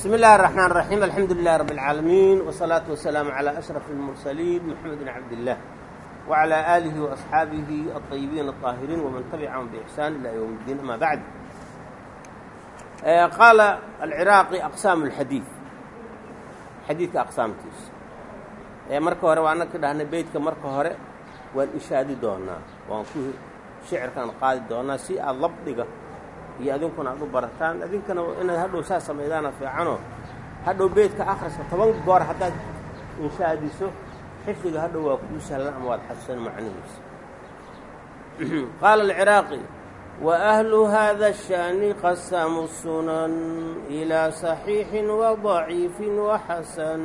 بسم الله الرحمن الرحيم الحمد لله رب العالمين والصلاة والسلام على أشرف المرسلين محمد بن عبد الله وعلى آله وأصحابه الطيبين الطاهرين ومن تبعهم بإحسان إلى يوم الدين أما بعد آه قال العراقي أقسام الحديث حديثك أقسامتيس آه مركة هوري وأنا كده هنا بيتك مركة هوري والإشادي دونا وأنكوه شعر كان قادي دونا سي اللبضقة iyo adinkuna aad u barataan adinkana inaad hadhow saa samaydaana fiicano hadhow beedka akhriska toban goor haddaad inshaadiso xifdiga hadhow waa kuu sahlan ama waad xadsan macnihiisa. Qaala alciraaqi wa ahlu hada الshaani qasamu sunan ilaa صaxiixin wadaciifin waxasan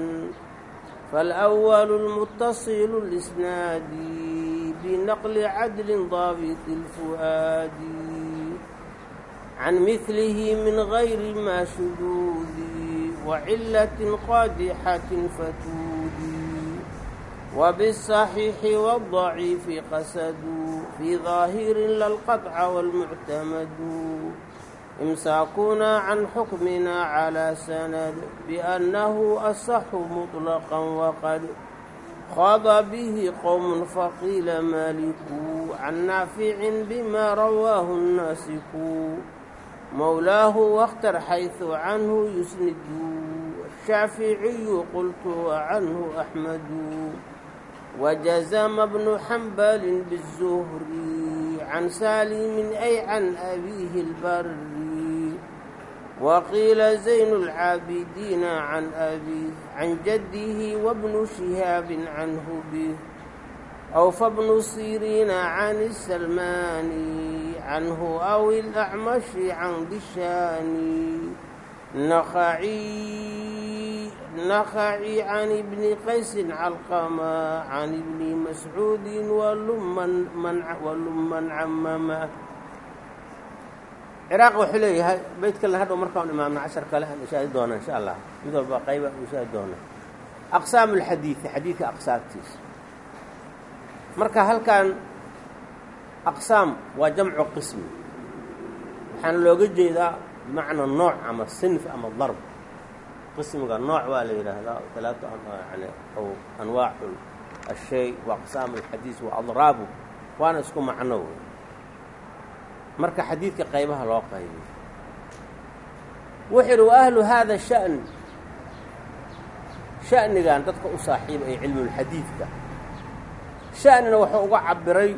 faاlأwal اlmuttaصil اlisnaadi binaqli cadlin daabiti اlfu'aadi عن مثله من غير ما شذوذ وعلة قادحة فتودي وبالصحيح والضعيف قسدوا في ظاهر للقطع والمعتمد إمساكنا عن حكمنا على سند بأنه الصح مطلقا وقد خاض به قوم فقيل مالك عن نافع بما رواه الناسك mawlaahu wاkhtar xayثu canhu yusnidu الشhaafiعiyu qultu وcanhu أxmadu وjazma bnu xambali bالzuhri can saalimin ay can abiihi اlbari waqiila zayn اlcaabidiina can abih can jadihi wabnu shihaabi canhu bih أو فابن سيرين عن السلماني عنه أو الأعمش عن دشاني نخعي نخعي عن ابن قيس علقما عن ابن مسعود ولمن منع ولمن عمما ciraaq wuxuu leeyahay beydkale hadhow markaan imaamna cashar kale aan ishaadi doona insha allah mid walba qayba u ishaadi doona aqsaam alxadiidi xadiidka aqsaabtiisa marka halkan aqsaam waa jamcu qismi waxaana looga jeedaa bimacnaa nooc ama sinf ama darb. Qismiga nooc waa la yidhaahdaa alaatu yani anwaacu ashay wa aqsaam alxadiis wa adraabu waana isku macno wey marka xadiidka qaybaha loo qaybiyo. Wuxuu yidhi wa ahlu haada sha'n sha'nigan dadka u saaxiiba ee cilmulxadiidka sha'nina wuxuu uga cabiray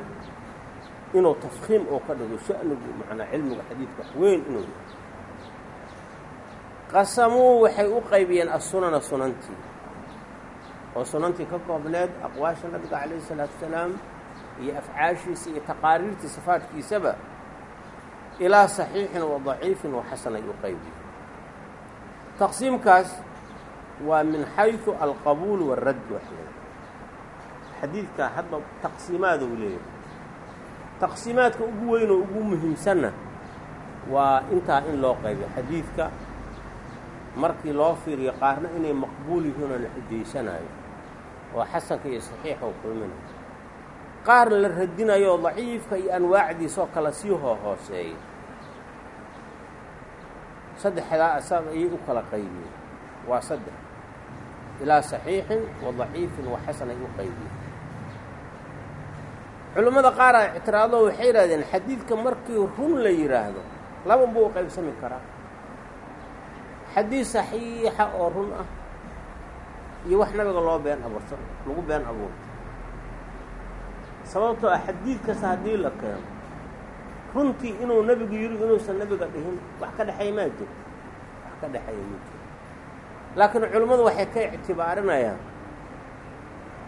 inuu tafkiim oo ka dhigo sha'nigu macnaa cilmiga xadiidka weyn inuu yahay. Qasamuu waxay u qaybiyeen assunana sunantii. Oo sunantii ka koobneed aqwaasha nabiga calayhi isalaatu wasalaam iyo afcaashiisa iyo taqaariirtii sifaadkiisaba ilaa saxiixin wa daciifin wa xasan ay u qaybiye taqsiimkaas waa min xayثu alqabuul wاradd waxleeda xadiidka hadba taqsiimaada u leeyahay. Taqsiimaadka ugu weyn oo ugu muhiimsanna waa intaa in loo qaybiyo xadiidka markii loo fiiriyo qaarna inay maqbuul yihiin oo la xujaysanayo oo xasanka iyo saxiixa u kulminayo. Qaarna la radinayo oo daciifka iyo anwaacdiisoo kale sii hoo hooseeya saddexdaa asaab ayay u kala qaybiyeen waa saddex. Ilaa saxiixin wa daciifin wa xasan ay u qaybiyeen culimmada qaara ictiraado waxay yidhahdeen xadiidka markii run la yidhaahdo laban buu u qaybsami karaa. Xadiid saxiixa oo run ah iyo wax nabiga loo been abuurto lagu been abuurto. Sababtoo ah xadiid kasta haddii la keeno runtii inuu nebigu yidhi inuusan nebiga dhihin wax ka dhexeeya maa jiro. Wax ka dhexeeya ma jiro. Laakiin culimmadu waxay ka ictibaarinayaan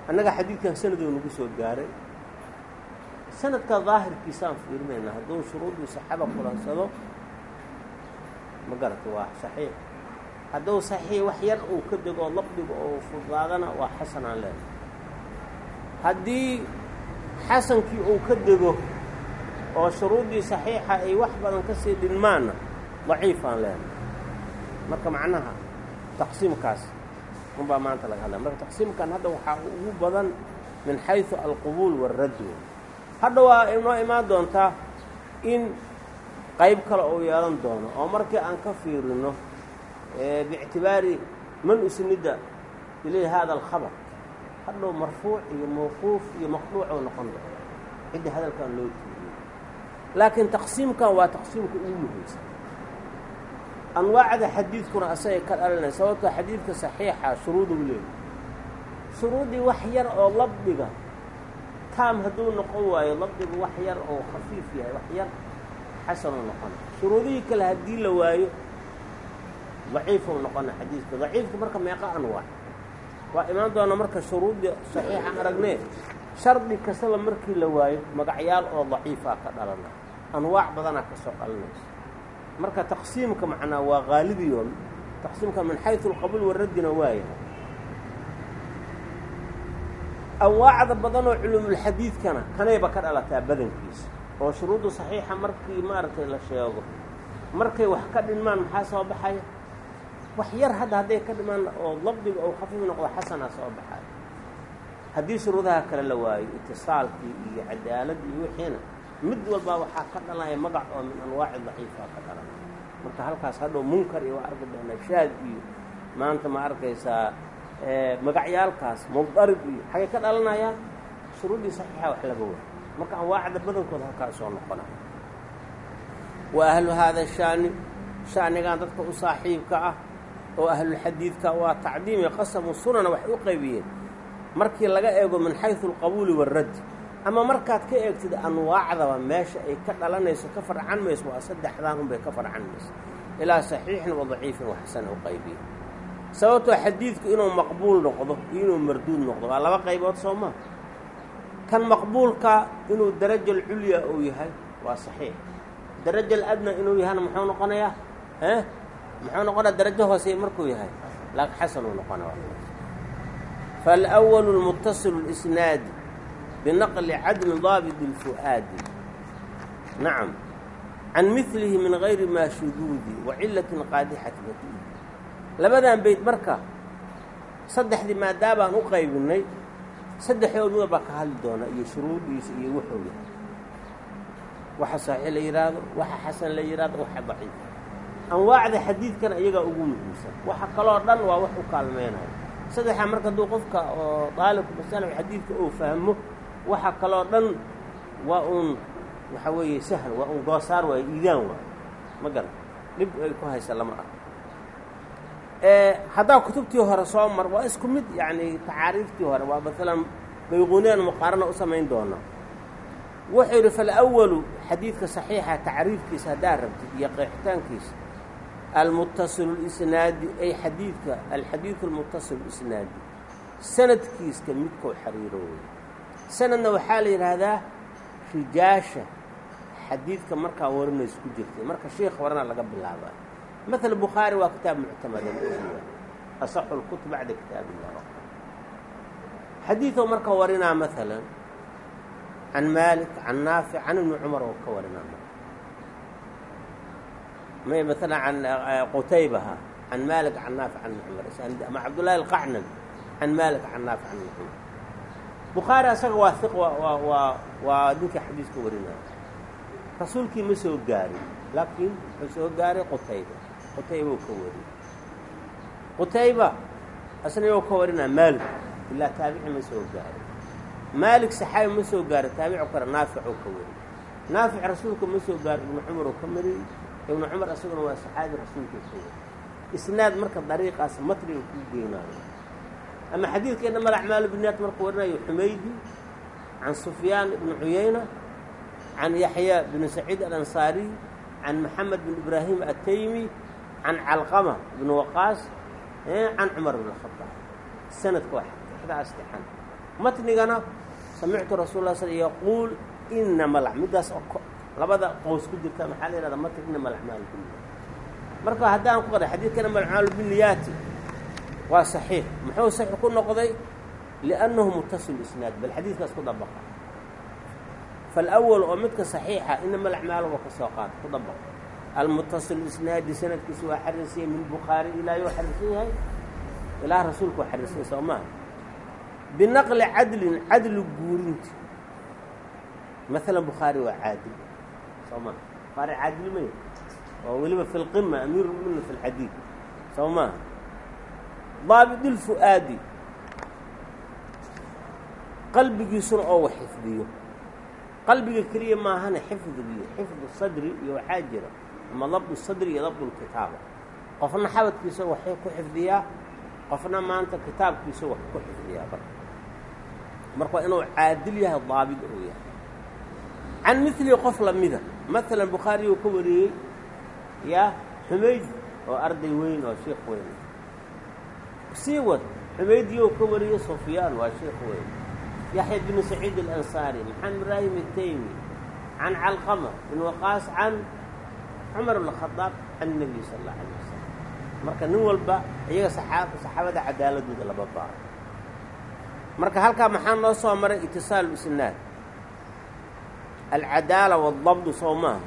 annaga xadiidkan sanaduu nagu soo gaaray sanadka daahirkiisaan fiirinayna hadduu shuruudii saxaaba kulansado ma garata waa saxiix. Hadduu saxiix wax yar uu ka dego oo laqdiga oo fudaadana waa xasanaan leenahay. Haddii xasankii uu ka dego oo shuruuddii saxiixa ay wax badan ka sii dhinmaanna daciifaan leenahay. Marka macnaha taqsiimkaas unbaa maanta laga hadlaya marka taqsiimkan hadda waxaa ugu badan min xayثu alqubuul wاradd hadha waa inoo imaan doontaa in qayb kale uu yeelan doono oo markii aan ka fiirino biictibaari man usnida ilay hada alkhabar hadhow marfuuc iyo mawquuf iyo maqduuc oo noqon doo cidda hadalkan loo tiiriyey laakiin taqsiimkan waa taqsiimka ugu muhiimsan. Anwaacda xadiidkuna asagay ka dhalanay sababtoo xadiidka saxiixa shuruuduu leeyahy shuruuddii wax yar oo labdiga taam hadduu noqon waayo labdigu wax yar oo khafiif yahay wax yar xasanuu noqona shuruudihii kale haddii la waayo daciifuu noqona xadiidka. Daciifka marka meeqa anwaac waa imaan doona marka shuruuddii saxiixan aragnee shardi kastaba markii la waayo magacyaal oo daciifaa ka dhalana anwaac badanaa ka soo dhalanaysa marka taqsiimka macnaa waa haalibiyo taqsiimka min xaysu alqabuul waraddina waayahay anwaacda badanoo culumulxadiidkana kanayba ka dhalataa badankiisa. oo shuruuddu saxiixa markii maaragtay la sheego. markay wax ka dhinmaan maxaa soo baxaya? wax yar hadda hadday ka dhimaan oo labdiga ou khafiif noqdo xasanaa soo baxaya haddii shuruudaha kale la waayo itisaalkii iyo cadaaladii iyo wixiina mid walbaa waxaa ka dhalanaya magac oo min anwaaci daciifa ka dhalanaya marka halkaas hadhow munkar iyo waa arki doonaa shaad iyo maanta ma arkaysaa magacyaalkaas mudarib iyo xagay ka dhalanayaan shuruuddii saxiixa wax laga waayo marka anwaacda badankooda halkaa soo noqonaya wa ahlu haada shaani shaanigan dadka u saaxiibka ah oo ahlulxadiidka waa tacdiimi qasamu sunana waxay u qaybiyeen. Markii laga eego min xaysu alqabuuli waaradd ama markaad ka eegtid anwaacdaba meesha ay ka dhalanayso ka farcan mayso waa saddexdaan unbay ka farcan mayso. Ilaa saxiixin wa daciifin u qaybiye sababtoo xadiidku inuu maqbuul noqdo iyo inuu marduud noqdo waa laba qaybood soo maa kan maqbuulka inuu daraja alculya uu yahay waa saxiix daraja aladna inuu yahana muxuu noqonayaa e muxuu noqonaya darajo hoosey markuu yahay laakiin xasanuu noqonaya فالأول المتصل الإسناد بنقل عدل ضابط الفؤاد نعم عن مثله من غير ما شذوذ وعلة قادحة فتيد labadan bayd marka saddexdii maadaabaan u qaybinnay saddexdood baa ka hadli doona iyo shuruudiisa iyo wuxuu yahay. Waxa saxiix la yidhaahdo waxa xasan la yidhaahdo waxa daciif. Anwaacda xadiidkana iyagaa ugu muhiimsan. Waxa kaloo dhan waa wax u kaalmeynayo saddexaa marka hadduu qofka oo daalibku masalax xadiidka uu fahmo waxa kaloo dhan waa uun waxaa weeye sahal waa uun goosaar waayo iidaan waayo ma garan. Dhib ay ku haysa lama arko haddaa kutubtii hore soo mar waa isku mid yacni tacaariiftii hore. Waa maalan bayquuniyaan muqaarana u samayn doonaa wuxuu yidhi falأwalu xadiidka saxiixa tacriifkiisa haddaa rabtid iyo qeexitaankiisa almuttasilu اlisnaadi ay xadiidka alxadiidu almuttasilu isnaadi sanadkiiska midkoo xariirooya sanadna waxaa la yidhaahdaa rijaasha xadiidka markaa warinaysa jirtay. Marka sheikh warana laga bilaabaa maala bukhaari waa kitaab muctamadan asaxu lkutub bacda kitaab illah xadiidoo marka warinaa maalan can maalik can naafic can ibni cumar oo ka warinaa maala can qutaybaha can maalik can naafic can ibni cumar ama cabdullaahi alqacnabi can maalik can naafic can ibni cumar bukhaari asaga waa iq waa waa ninka xadiiska warinaya rasuulkii ma soo gaarin laakiin wuxuu soo gaaray qutayba qutayba ka wari qutayba asna ka warinaa maalik. Ilaa taabici ma soo gaarin maalik saxaabi ma soo gaarin taabici kale naaficoo ka wari naafic rasuulka ma soo gaarin ibnu cumar oo ka mariyey ibnu cumar asaguna waa saxaabi rasuulka ka wari isnaad marka dariiqaas matriga kuu geynaayo ama xadiidkeena mal acmaalu biniyaat markuu warinayo xumaydi can sufyaan ibni cuyayna can yaxya bni saciid alansaariy can maxamed bin ibraahim ataymi can calqama bni waqaas can cumar bn khadaab sanadka waa xdaasixan matnigana samictu rasul la sl yaquul ina malac middaas oo labada qows ku jirta maxaa la yihahda matn ina malacmaal biniyaati marka haddaan ku qada xadiidkana malacmaal biniyaati waa saxiix muxuu saxiix ku noqday liannahu mutasil isnaad bal xadiidkaas ku dabaqa faalawl oo midka saxiixa ina malacmaal waa ka soo qaata ku dabaqa almutaصil isnaadi sanadkiisa waa xarirsaya min bukhaari ilaahy waa xariirsan yahay ilaah rasuulku waa xariirsan yahay soo maha binaqli cadlin cadli guurinti maala bukhaari waa caadil soo maha bukhaari caadil may oo weliba fi lqima amiirumuminin fi lxadiid soo maha daabid اlfu'aadi qalbigiisuna oo wax xifdiyo qalbiga keliya maahane xifdigiyo xifdu sadri iyo waxaa jira ama dabdu sadri iyo dabdu lkitaaba qofna xabadkiisa waxay ku xifdiyaa qofna maanta kitaabkiisa wax ku xifdiyaa marka marka inuu caadil yahay daabid oo yahay. Can milihi qof lamida maalan bukhaari uu ka wariyey yaa xumayd oo arday weyn oo sheikh weyn. Sii wad xumaydiyo ka wariyey sufyaan waa sheikh weyn. Yaxya bnu saciid alansaari maxamed ibraahim ataymi can calqama bin waqaas can cumar bn khadaab can nebiy sal alla alay wasalam marka nin walba iyaga saxaabada cadaaladooda laba baaro marka halkaa maxaa noo soo maray itisaalu isnaad? Alcadaala waaldabdu soo maaha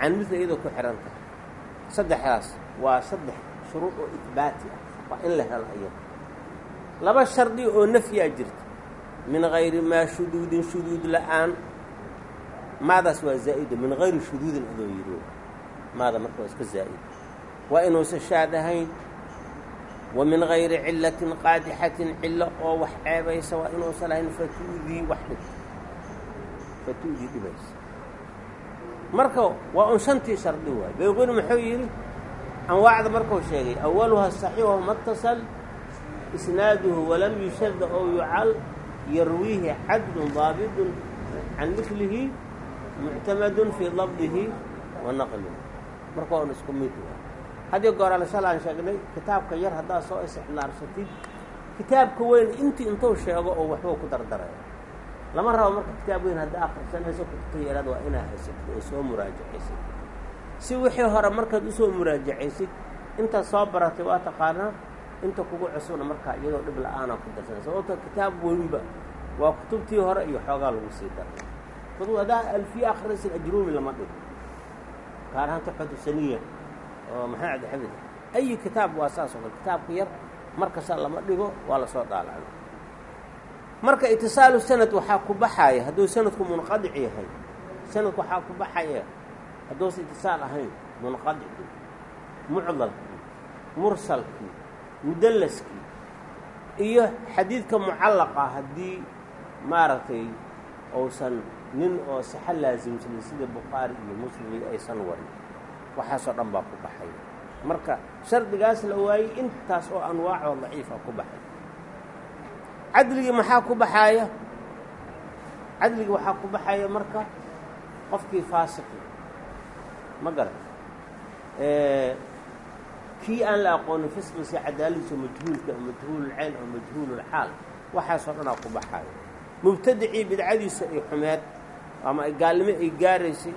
can mila iyadoo ku xihan tahay. Saddexdaas waa saddex shuruud oo ihbaati ah. Waa in la helo iyada. Laba shardi oo nafyaa jirta. Min gayri maa shuduudin shuduud la'aan. Maadaas waa zaa'ida min gayri shuduudin adoo yidhi maada marka waa iska zaa'ida waa inuusan shaad ahayn wa min gayri cillatin qaadixatin cillo oo wax ceebaysa waa inuusan ahayn fatuudii wax dhibta fatuudii dhibaysa marka waa un shantii shardi waay bayquni muxuu yidhi anwaacda markuu sheegay awaluha saxiixu matasal isnaaduhu walam yushada oo yucal yarwiihi cadlun daabidun can milihi muctamadun fii dabdihi wa naqlihi marka un isku mid haddii goorale shalaan sheegnay kitaabka yar haddaad soo istixlaarsatid kitaabka weyn intii intuu sheego oo waxbuu ku dardaraya lama rabo marka kitaab weyn haddaa akrisanayso kutubta yaraad waa inaa haysatid oo soo muraajacaysid si wixii hore markaad u soo muraajacaysid intaad soo baratay waa taqaanaa inta kugu cusubna markaa iyadoo dhib la'aanaa ku darsanay sababto kitaab weynba waa kutubtii hore iyo xoogaa lagu sii daray. Kutub haddaa alfiye akrinaysid ajruumi lama dhigo gaar ahaan tuxfatusaniya oo maxamed xamid ayi kitaab waa saas oo kale kitaabka yar markasta lama dhigo waa la soo dhaalacay. Marka itisaalu sanad waxaa ku baxaya hadduu sanadku munqadic yahay sanadku waxaa ku baxaya hadduusa itisaal ahayn munqadicii mucdalkii mursalkii mudallaskii iyo xadiidka mucallaqa haddii maaragtay uusan nin oo saxo laasimsanin sida bukhaari iyo muslim iyo aysan warin. Waxaasoo dhan baa ku baxay. Marka shardigaas la waayey intaas oo anwaacoo daciifa ku baxay. Cadligii maxaa ku baxaaya? Cadligii waxaa ku baxaya marka qofkii faasiqi ma garan. Kii aan la aqoonin fisqiisa cadaaladiisa majhuulka majhuululcayn oo majhuululxaal waxaasoo dhanaa ku baxaaya. Mubtadicii bidcadiisa ay xumeed ama ay gaalnimo ay gaaraysay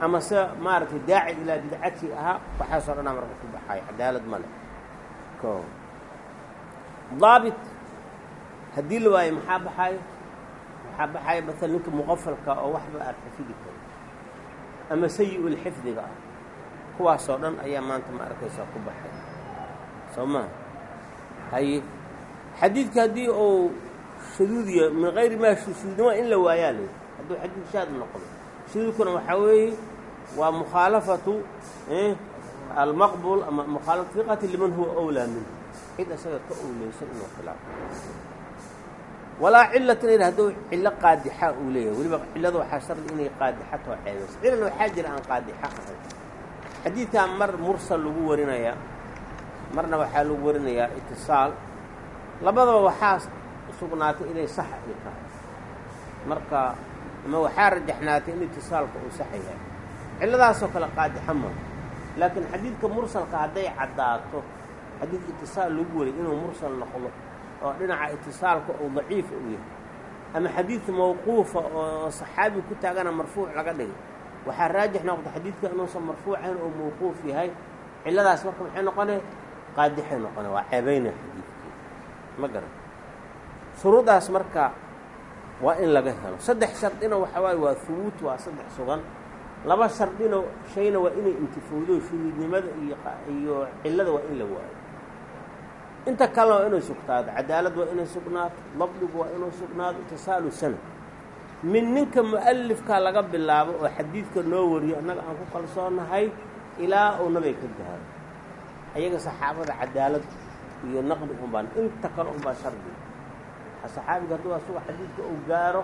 ama se maaragtay daaci ilaa bidcatii ahaa waxaasoo dhanaa marka ku baxaaya cadaalad ma leh. Daabit haddii la waayo maxaa baxaayo maxaa baxaaya maala ninka muqafalka oo waxba aan xafidi karin ama sayi-ulxifdiga ah. Kuwaasoo dhan ayaa maanta ma arkaysaa ku baxay. Soo maa haye xadiidka haddii uu shaduudiya min hayri maa shuduudnima in la waayaa le hadduu xadiid shaad noqdo. Shuduudkuna waxaa weeye waa mukhaalafatu almaqbul ama mukhaalafatu fiqati liman huwa owlaa minhu. Cid isaga ka owleysan inuu khilaafo walaa cilatin in hadduu cillo qaadixa uu leeyahay. Weliba cillada waxaa shardi inay qaadixatoo ceebayso cilal waxaa jira aan qaadixa ahayn xadiidkaa mar mursal lagu warinayaa marna waxaa lagu warinayaa itisaal. Labadaba waxaa sugnaatay inay sax ay tahay. Marka ama waxaa rajaxnaatay in itisaalka uu sax yahay. Cilladaasoo kale qaadixa ma laakiin xadiidka mursalka hadday caddaato xadiid itisaal lagu wariy inuu mursal noqdo oo dhinaca itisaalka uu daciifa uu yahay ama xadiid mawquufa oo saxaabi ku taagana marfuuc laga dhigay waxaa raajix noqda xadiidka inuusan marfuucayn oo mawquuf yahay. Cilladaas marka maxay noqone? Qaadixay noqone waa ceebayna xadiidkii. Ma garan. Shuruudaas marka waa in laga helo. Saddex shardina waxa waaye waa hubuut waa saddex sugan. Laba shardina shayna waa inay intifowdo shuduudnimada iyo iyo cillada waa in la waayo. Inta kalena waa inay sugtaado cadaalad waa inay sugnaato dabdigu waa inuu sugnaado. Itisaalu sanad. Min ninka mu'alifka laga bilaabo oo xadiidka noo wariyo annaga aan ku kalsoonahay ilaa uu nabiga ka gaaro. Ayaga saxaabada cadaalad iyo naqdi unbaan inta kale unbaa shardi saxaabiga hadduu asuga xadiidka uu gaaro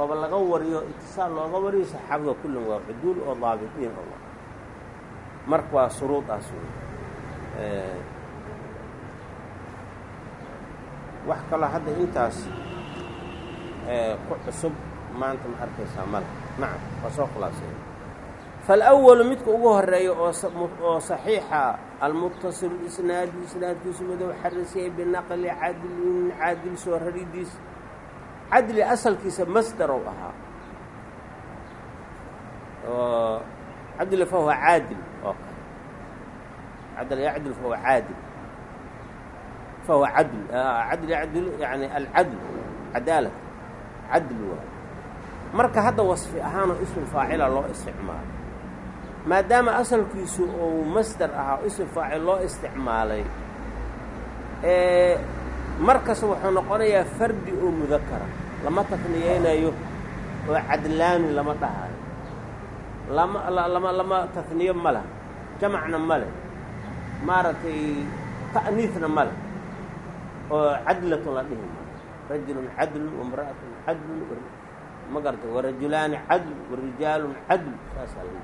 ooba laga wariyo itisaal looga wariyo saxaabada kullin waa cuduul oo daabitiin oo marka waa shuruudaas wey wax kaloo hadda intaas ku cusub maanta ma arkaysaa mala nacam waa soo khulaasay faalawalu midka ugu horreeya oo saxiixa almuttasilu isnaadi isnaadkiisu madow xarisiyay binaqli cadlin caadil soo raridiis cadli asalkiisa masdarow ahaa oo cadli fahuwa caadil oo kale cadl yacdil fahuwa caadil fahuwa cadl cadl yacdil yani alcadl cadaalat cadl waa marka hadda wasfi ahaanoo ismu faacila loo isticmaalo maadaama asalkiisu uu masdar ahaa ism faacil loo isticmaalay markas wuxuu noqonayaa fardi oo mudakara lama taniyeynayo oo cadlaani lama dhahayo. Lama lama taniyo ma leh jamacna ma leh maaragtay ta'niisna ma leh oo cadlatun la dhihi maayo. Rajulun cadlun wamra'atun cadlun ma garatay warajulaani cadl warijaalun cadl saasaa la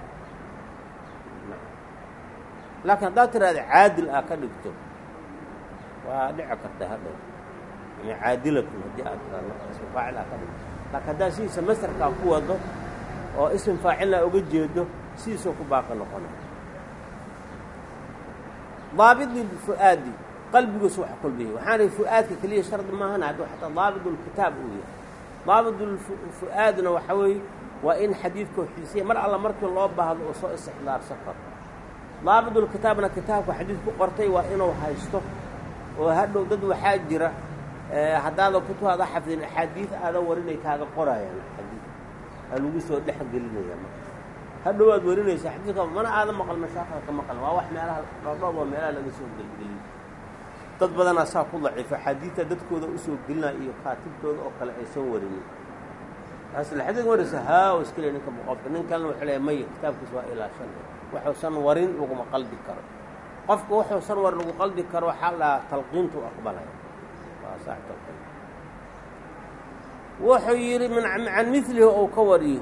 laakiin haddaad tiraada caadil aa ka dhigto waa dhici karta hadhow yani caadilatun haddii aad tiraado ism faacil aa ka dhigto. Laakiin haddaad sidiisa masarkaa ku wado oo ism faacilna uga jeedo sidiisoo ku baaqi noqonay daabidii fu'aadi qalbigiisu wax kulbiyay waxaanay fu'aadka keliya shardi maahan hadduu xataa daabidulkitaab uu yahay. Daabidulfu'aadna waxa weeye waa in xadiidkoo xiisiya mar alla markii loo baahdo uu soo istixdaarsan karo daabidulkitaabna kitaabka xadiid ku qortay waa inuu haysto oo hadhow dad waxaa jira haddaada kutubaada xafdin axaadiid aada warinay kaaga qorayaan xadiid aa lagu soo dhex gelinaya marka. Hadhow aad warinaysa xadiidka mana aada maqal mashaaqada ka maqal waa wax meelaha dhoodhoob oo meelaha laga soo gelgeliyo. Dad badanaa saa ku daciifo xadiidta dadkooda u soo gelinaya iyo kaatibtooda oo kale aysan warinin. Asla xadiid waraysa haa le ninka qofka nin wuxuu leeya maya kitaabkiisa waa ilaashanaya waxuusan warin laguma qaldi karo. Qofka wuxuusan warin lagu qaldi karo waxaa la dhahaa talqiintu aqbalaya wuxuu yidhi can milihi ou ka wariyey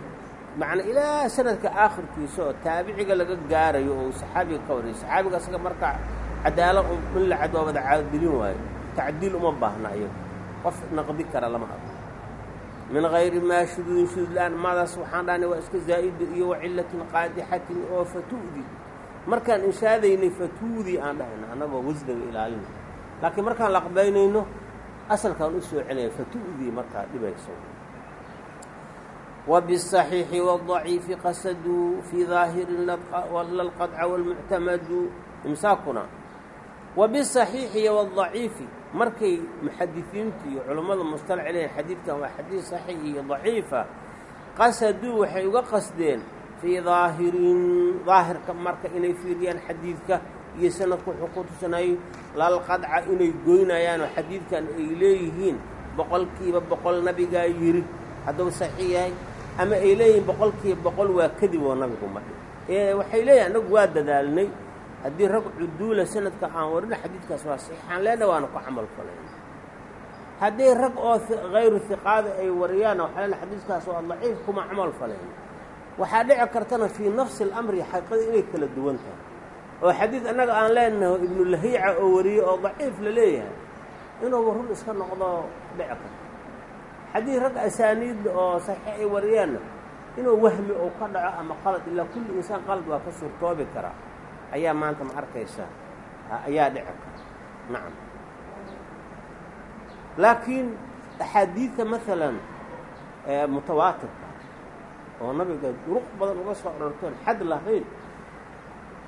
macnaa ilaa sanadka aakhirkiisa oo taabiciga laga gaarayo oo saxaabiga ka wariyay saxaabiga asaga marka cadaalo in la cad waa wada caadilin waayo. Tacdiil uma baahna iyago qof naqdi kara lama aqo min hayri maa shuduudin shuduud la-aan maadaas waxaan dhahnay waa iska zaa'ida iyo wacillatin qaadixatin oo fatu'di markaan inshaadaynay fatuudi aan dhahayna annagoo wasdaga ilaalina laakiin markaan laqbaynayno asalkaan u soo celinaya fatu'dii markaa dhibayso وبالصحيiح والضaعيiف qasaduu fي ظاahirin lalqadca والmuctamadu imsaakuna وبالصaحيiحi iyo والضaciifi markay muxadiثiintu iyo culammada musطalac xadiidkan waa xadiis saxiix iyo daciifa qasaduu waxay uga qasdeen fii daahirin daahirka marka inay fiiriyaan xadiidka iyo sanadku wuxuu ku tusanayo lal qadca inay goynayaanoo xadiidkan ay leeyihiin boqolkiiba boqol nabigaa yidhi hadduu saxiix yahay ama ay leeyihiin boqolkiiba boqol waa kadib oo nabigu madhi ee waxay leeyihiin anagu waa dadaalnay haddii rag cuduula sanadka aan warina xadiidkaas waa saxiixaan leena waana ku camal falayna haddii rag oo hayru hiqaada ay wariyaanna waxaa leena xadiidkaas waa daciif kuma camal falayna waxaa dhici kartana fii nafsi alamri xaqiiqada inay kala duwan tahay. Oo xadiid annaga aan leenaho ibnulahiica oo wariyey oo daciif la leeyahay inuu run iska noqdo dhici karto haddii rag asaaniid oo saxiix ay wariyaanna inuu wahmi ou ka dhaco ama qalad ilaa kulli insaan qalad waa ka suurtoobi karaa ayaa maanta ma arkaysa ayaa dhici kara nacam. Laakiin axaadiidta maalan mutawaatirka oo nabiga duruq badan uga soo ororteen xad lahayn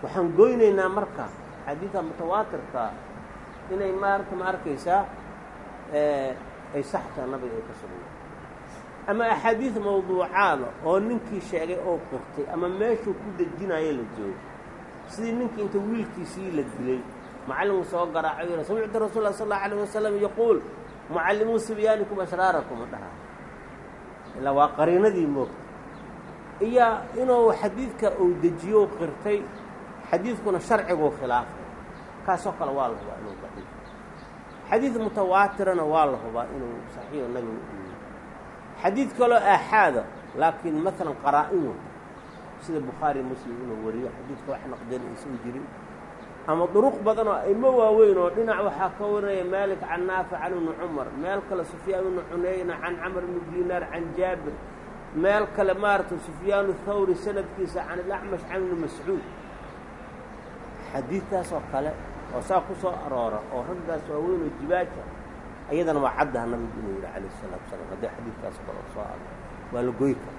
waxaan goynaynaa marka axaadiidta mutawaatirka inay maarta ma arkaysaa ay saxtaa nabiga ay ka sugna ama axaadiid mawduucaada oo ninkii sheegay oo qirtay ama meeshuu ku dejinayo la joogo sidii ninkii inta wiilkiisii la dilay. Macallimuu soo garaaco yidha samictu rasuul sal allau alayh wasalam yaquul mucallimuu sibyaanikum ashraarakum dhahaa ilaa waa qariinadii moogta iyo inuu xadiidka uu dejiyo qirtay xadiidkuna sharciguu khilaafay. Kaasoo kale waa la hubaa inuu daciif xadiid mutawaatirana waa la hubaa inuu saxiixo nabigu u xadiid kaloo aaxaada laakiin maalan qaraa-in wata sida bukhaari muslim inuu wariyo xadiidka wax naqdeen aysan jirin. Ama duruq badan oo aimo waaweyn oo dhinac waxaa ka warinaya maalik can naafic can ibni cumar meel kale sufyaan ibnu cunayna can camr ibni dinaar can jaabir meel kale maaragtay sufyaan thawri sanadkiisa can ilacmash can ibni mascuud. Xadiidtaas oo kale oo saa ku soo aroora oo raggaas waaweyn oo jibaaja iyadana waa caddaha nabigu inuu yidhi calayh isalaatu salaam haddii xadiidkaas kale oo soo aroor waa la goy kara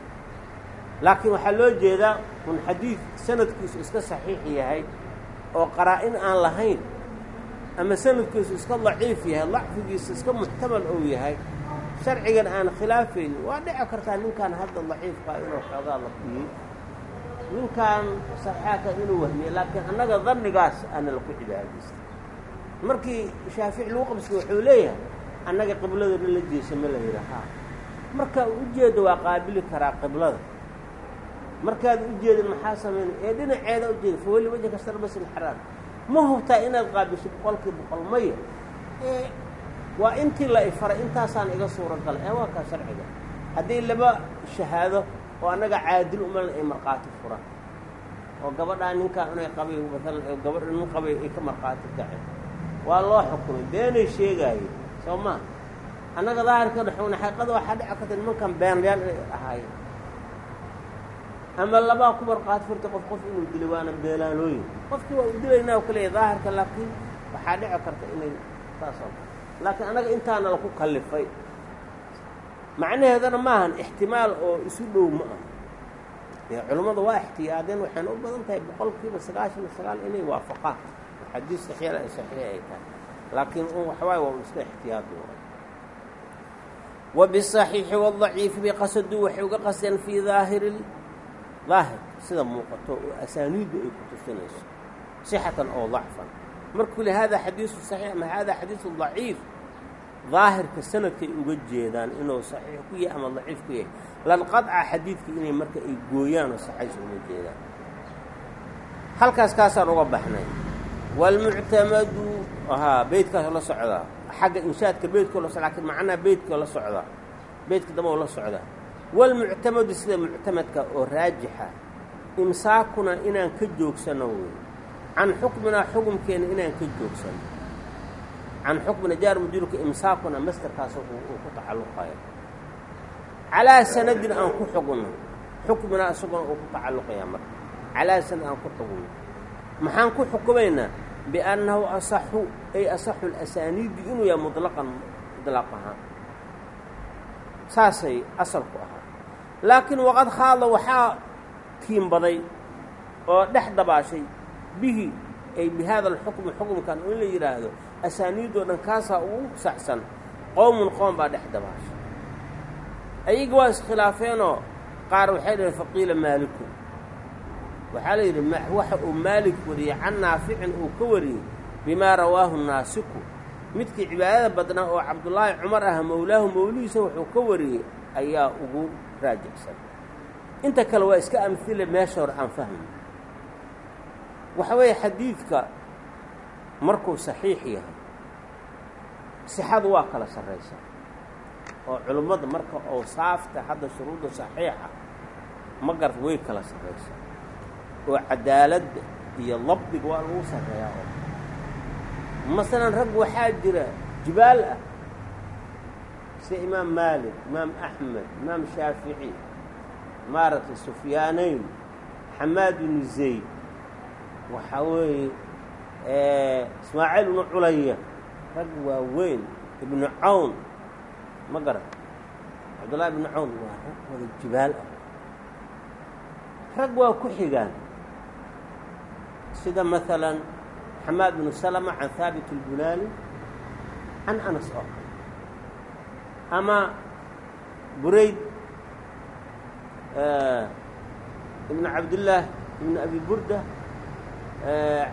laakiin waxaa loo jeedaa un xadiid sanadkiisu iska saxiix yahay oo qaraa-in aan lahayn ama sanadkiisu iska daciif yahay dacfigiisa iska muxtamal ou yahay sharcigan aan khilaafaynin waa dhici kartaa ninkan hadda daciifkaa inuu xoogaa lafiyey ninkan saxiixaka inuu wahmiyey laakiin annaga dannigaas aana laku cibaadaystay markii shaafici lagu qabsay wuxuu leeyahay annaga qibladana la jeesa ma la yidha haa marka ujeedda waa qaabili karaa qiblada markaad ujeedin maxaa samaynay ee dhinaceeda ujeeda faweli waja kastarbasil xaraam. Ma hubtaa inaad qaabisho boqolkii boqol maya ee waa intii la ifaray intaasaan iga suuro galay ee waa kaa sharciga. Haddii laba shahaado oo annaga caadil umalan ay markhaati furaan oo gabadhaa ninkaa inay qabay maalan gabadha nin qabay ay ka markhaati kaceen waa loo xukumay. Beenay sheegaayeen soo maa annaga daahirka dhaxowna xaqiiqada waxaa dhici karta nimankan beenlayaal inay ahaayeen ama labaa ku markhaati furta qof qof inuu dilay waana beelaalooyin. Qofkii waa u dilaynaa o kaleeya daahirka laakiin waxaa dhici karta inay saasoo laakiin annaga intaana laku kallifay macnaheedana maahan ixtimaal oo isu dhow ma ah dee culummada waa ixtiyaadeen waxayna u badan tahay boqolkiiba sagaashan iyo sagaal inay waafaqaan. Xadiis saxiixla saxiix ay tahay. Laakiin un waxawaaye waa iska ixtiyaadi waay wabisaxiixi wadaciifi biqasaduu waxay uga qasdeen fii daahiri daahir sida muuqato oo asaaniiddu ay ku tusinayso sixatan oo dacfan. Markuu le hada xadiisu saxiix ama hada xadiisu daciif. Daahirka sanadkay uga jeedaan inuu saxiix ku yahay ama daciif ku yahay. Lanqadca xadiidka inay marka ay gooyaan oo saxaysa uga jeedaan. Halkaas kaasaan uga baxnay. Waalmuctamadu haa beytkaas la socdaa xagga inshaadka beytkoo la socda lakiin macnaha beytkoo la socdaa beytka damba oo la socdaa waalmuctamadu sida muctamadka oo raajixa imsaakuna inaan ka joogsano wey can xukminaa xukumkeena inaan ka joogsano can xukmina jaar mudiirka imsaakuna masterkaas uu ku tacalluqayo calaa sanadin aan ku xugno xukminaa isaguna uu ku tacalluqayaa marka calaa sanad aan ku xugno maxaan ku xukumaynaa biannahu asaxu ay asaxu اlasaniidi inuu yahay muطlaqan idlaaq ahaan saasay asalku ahaa laakiin waqad khaada waxaa tiimbaday oo dhex dabaashay bihi ay bi hada alxukmi xukumkan in la yidhaahdo asaaniidoo dhan kaasaa ugu saxsan qowmun qoom baa dhex dabaashay. Ayaga waa iskhilaafeenoo qaar waxay dhaheen faqiila maalikun waxaa la yidhi waxa uu maalik wariyey can naaficin uu ka wariyey bimaa rawaahu naasiku. Midkii cibaadada badnaa oo cabdullaahi cumar ah mowlaahu mowlihiisa wuxuu ka wariyey ayaa ugu raajicsan inta kale waa iska amhile meesha hore aan fahmay waxa weeye xadiidka markuu saxiix yahay sixadu waa kala sarraysa. Oo culimmada marka oo saafta hadda shuruudda saxiixa ma garta way kala sarraysa. Oo cadaaladda iyo labdiga waa lagu sarreeyaa oo. Masalan rag waxaa jira jibaal ah sida imaam maalik imaam axmed imaam shaafici maaragtay sufyaanayn xamaad ibnu zayd waxaa weeye ismaaciil ibnu culaya rag waaweyn ibnu cawn ma garan cabdullahi ibnu cawn waa rag wada jibaal ah. Rag waa ku xigaan. Sida maalan xamaad bnu salama can haabit اlbunaani can anas oo kale ama burayd ibn cabdillaah ibn abi burda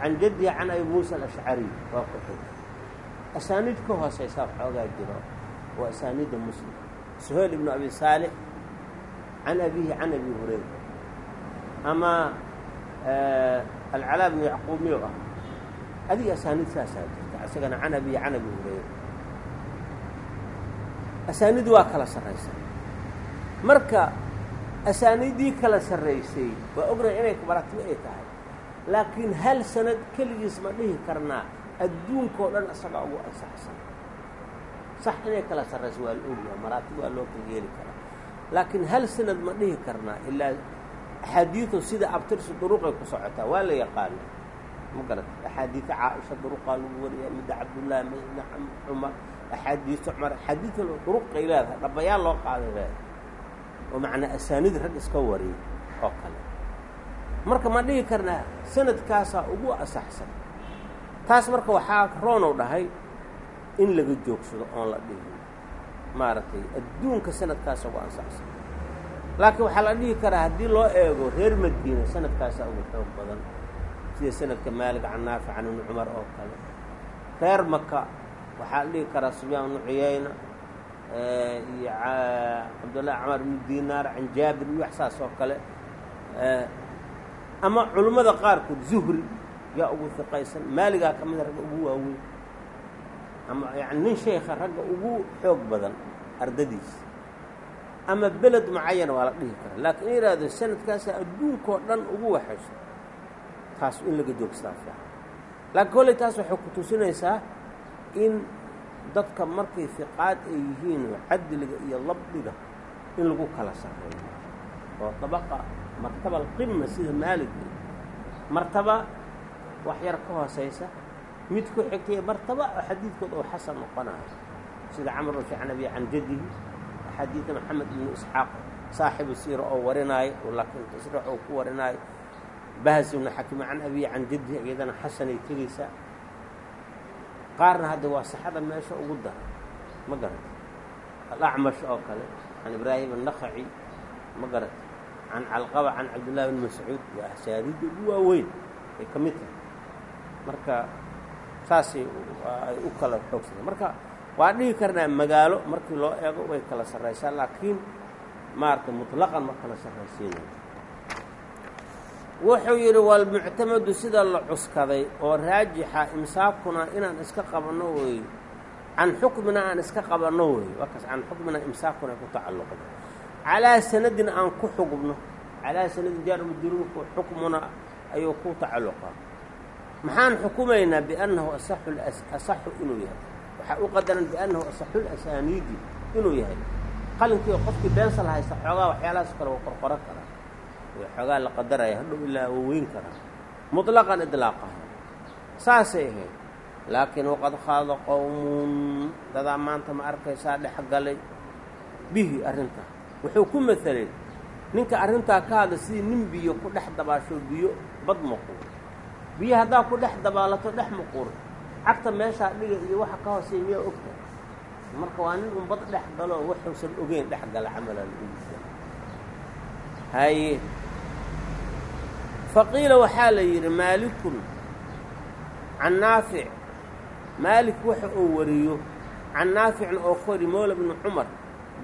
can jadihi can abi muusa alashcariy waa xiga asaaniid ka hooseysaa xoogaa jiro waa asaaniidda muslim. Suhayl ibnu abi saalix can abihi can abi hurayra. Ama alcalaa bnu yacquub miyo ah adiga asaaniid saasaa jirta isagana can abi can abi hureyra asaaniiddu waa kala sarraysa marka asaaniiddii kala sarraysay waa ognahay inay maratibo ay tahay. Laakiin hal sanad keligiis ma dhihi karnaa adduunkao dhan isagaa ugu ansaxsan. Sax inay kala sarrayso waa la ogyaha maraatib waa loo kala yeeli karaa. Laakiin hal sanad ma dhihi karnaa ilaa axaadiidu sida abtirsi duruqay ku socotaa waa la yaqaana ma garata axaadiida caaisha duruqaa lagu wariyaa midda cabdullaahi midda cumar axaadiista cumar axaadiidta duruqay leedahay dhabayaal loo qaaday leedahay oo macnaa asaanid rag iska wariyay oo kale marka ma dhihi karnaa sanadkaasaa ugu asaxsan taas marka waxaa roonow dhahay in laga joogsado oon la dhihin maaragtay adduunka sanadkaasa ugu ansaxsan laakiin waxaa la dhihi karaa haddii loo eego reer madiina sanadkaasaa ugu xoog badan sida sanadka maalig can naafic can ibni cumar oo kale reer maka waxaa la dhihi karaa sufyaan ibnu cuyayna iyo cabdullahi camar ibnu dinaar can jaabir iyo wax saas oo kale. Ama culimmada qaarkood zuhri yaa ugu hiqaysan maaligaa ka mida ragga ugu waaweyn. Ama yani nin sheekha ragga ugu xoog badan ardadiisa ama beled mucayana waa la dhihi karaa laakiin in yidhaahdo sanadkaasaa adduunkao dhan ugu waxayso taas in laga joogsadaa fiican laakiin kolley taas waxay ku tusinaysaa in dadka markay fiqaad ay yihiin cadliga iyo labdiga in lagu kala sarreeyo. Oo dabaqa martaba alqima sida maalig martaba wax yar ka hoosaysa mid ku xigtay martaba oo xadiidkood oo xasan noqonayo sida camr bn can abi can jadihi axaadiida maxamed ibnu isxaaq saaxibu siira oo warinaayo laakiin tasriix oo ku warinaayo. Bahs ibnu xakiim can abiyi can jadihi iyadana xasanay tegaysaa qaarna hadda waa saxada meesha ugu dara. Ma garata alacmash oo kale can ibraahim annakhaci ma garata can calqaba can cabdillahi bn mascuud waa asaaniidda ugu waaweyn ay ka mid tahay. Marka saasay ay u kala xoogsadeen marka waa dhihi karnaa magaalo markii loo eego way kala sarraysaa laakiin maaragtay mutlaqan ma kala sarraysiinayo wuxuu yidhi walmuctamadu sida la cuskaday oo raajixa imsaakunaa inaan iska qabanno weeye can xukmina aan iska qabanno weeye waakaas can xukmina imsaakuna ku tacalluqda. Calaa sanadin aan ku xugubno calaa sanadin jaarmujruurku xukmuna ayuu ku tacalluqaa maxaan xukumaynaa biannahu asaxu inuu yahay. Waxaa u qadaran biannahu asaxu lasaniidi inuu yahay. Qalinkii qofkii beensal haysta xoogaa waxyaalahaas kale waa qorqoran karaa xoogaa la qadaraya hadhow ilaa waa weyn karaa muطlaqan idlaaqaha saasay ahayd. Laakiin waqad khaada qowmun dadaa maanta ma arkaysaa dhex galay bihi arrintaa wuxuu ku maelay ninka arrintaa ka hadla sidii nin biyo ku dhex dabaasho biyo bad maquur. Biyo haddaa ku dhex dabaalato dhex maquur. Cagta meeshaa dhiga iyo waxa ka hooseeya miyaa ogta. Marka waa nin un bad dhex galo waxuusan ogeyn dhex gala camalan haye faqiila waxaa la yidhi maalikun can naafic. Maalik waxa uu wariyo can naaficin oo ka wariyo mowla bni cumar.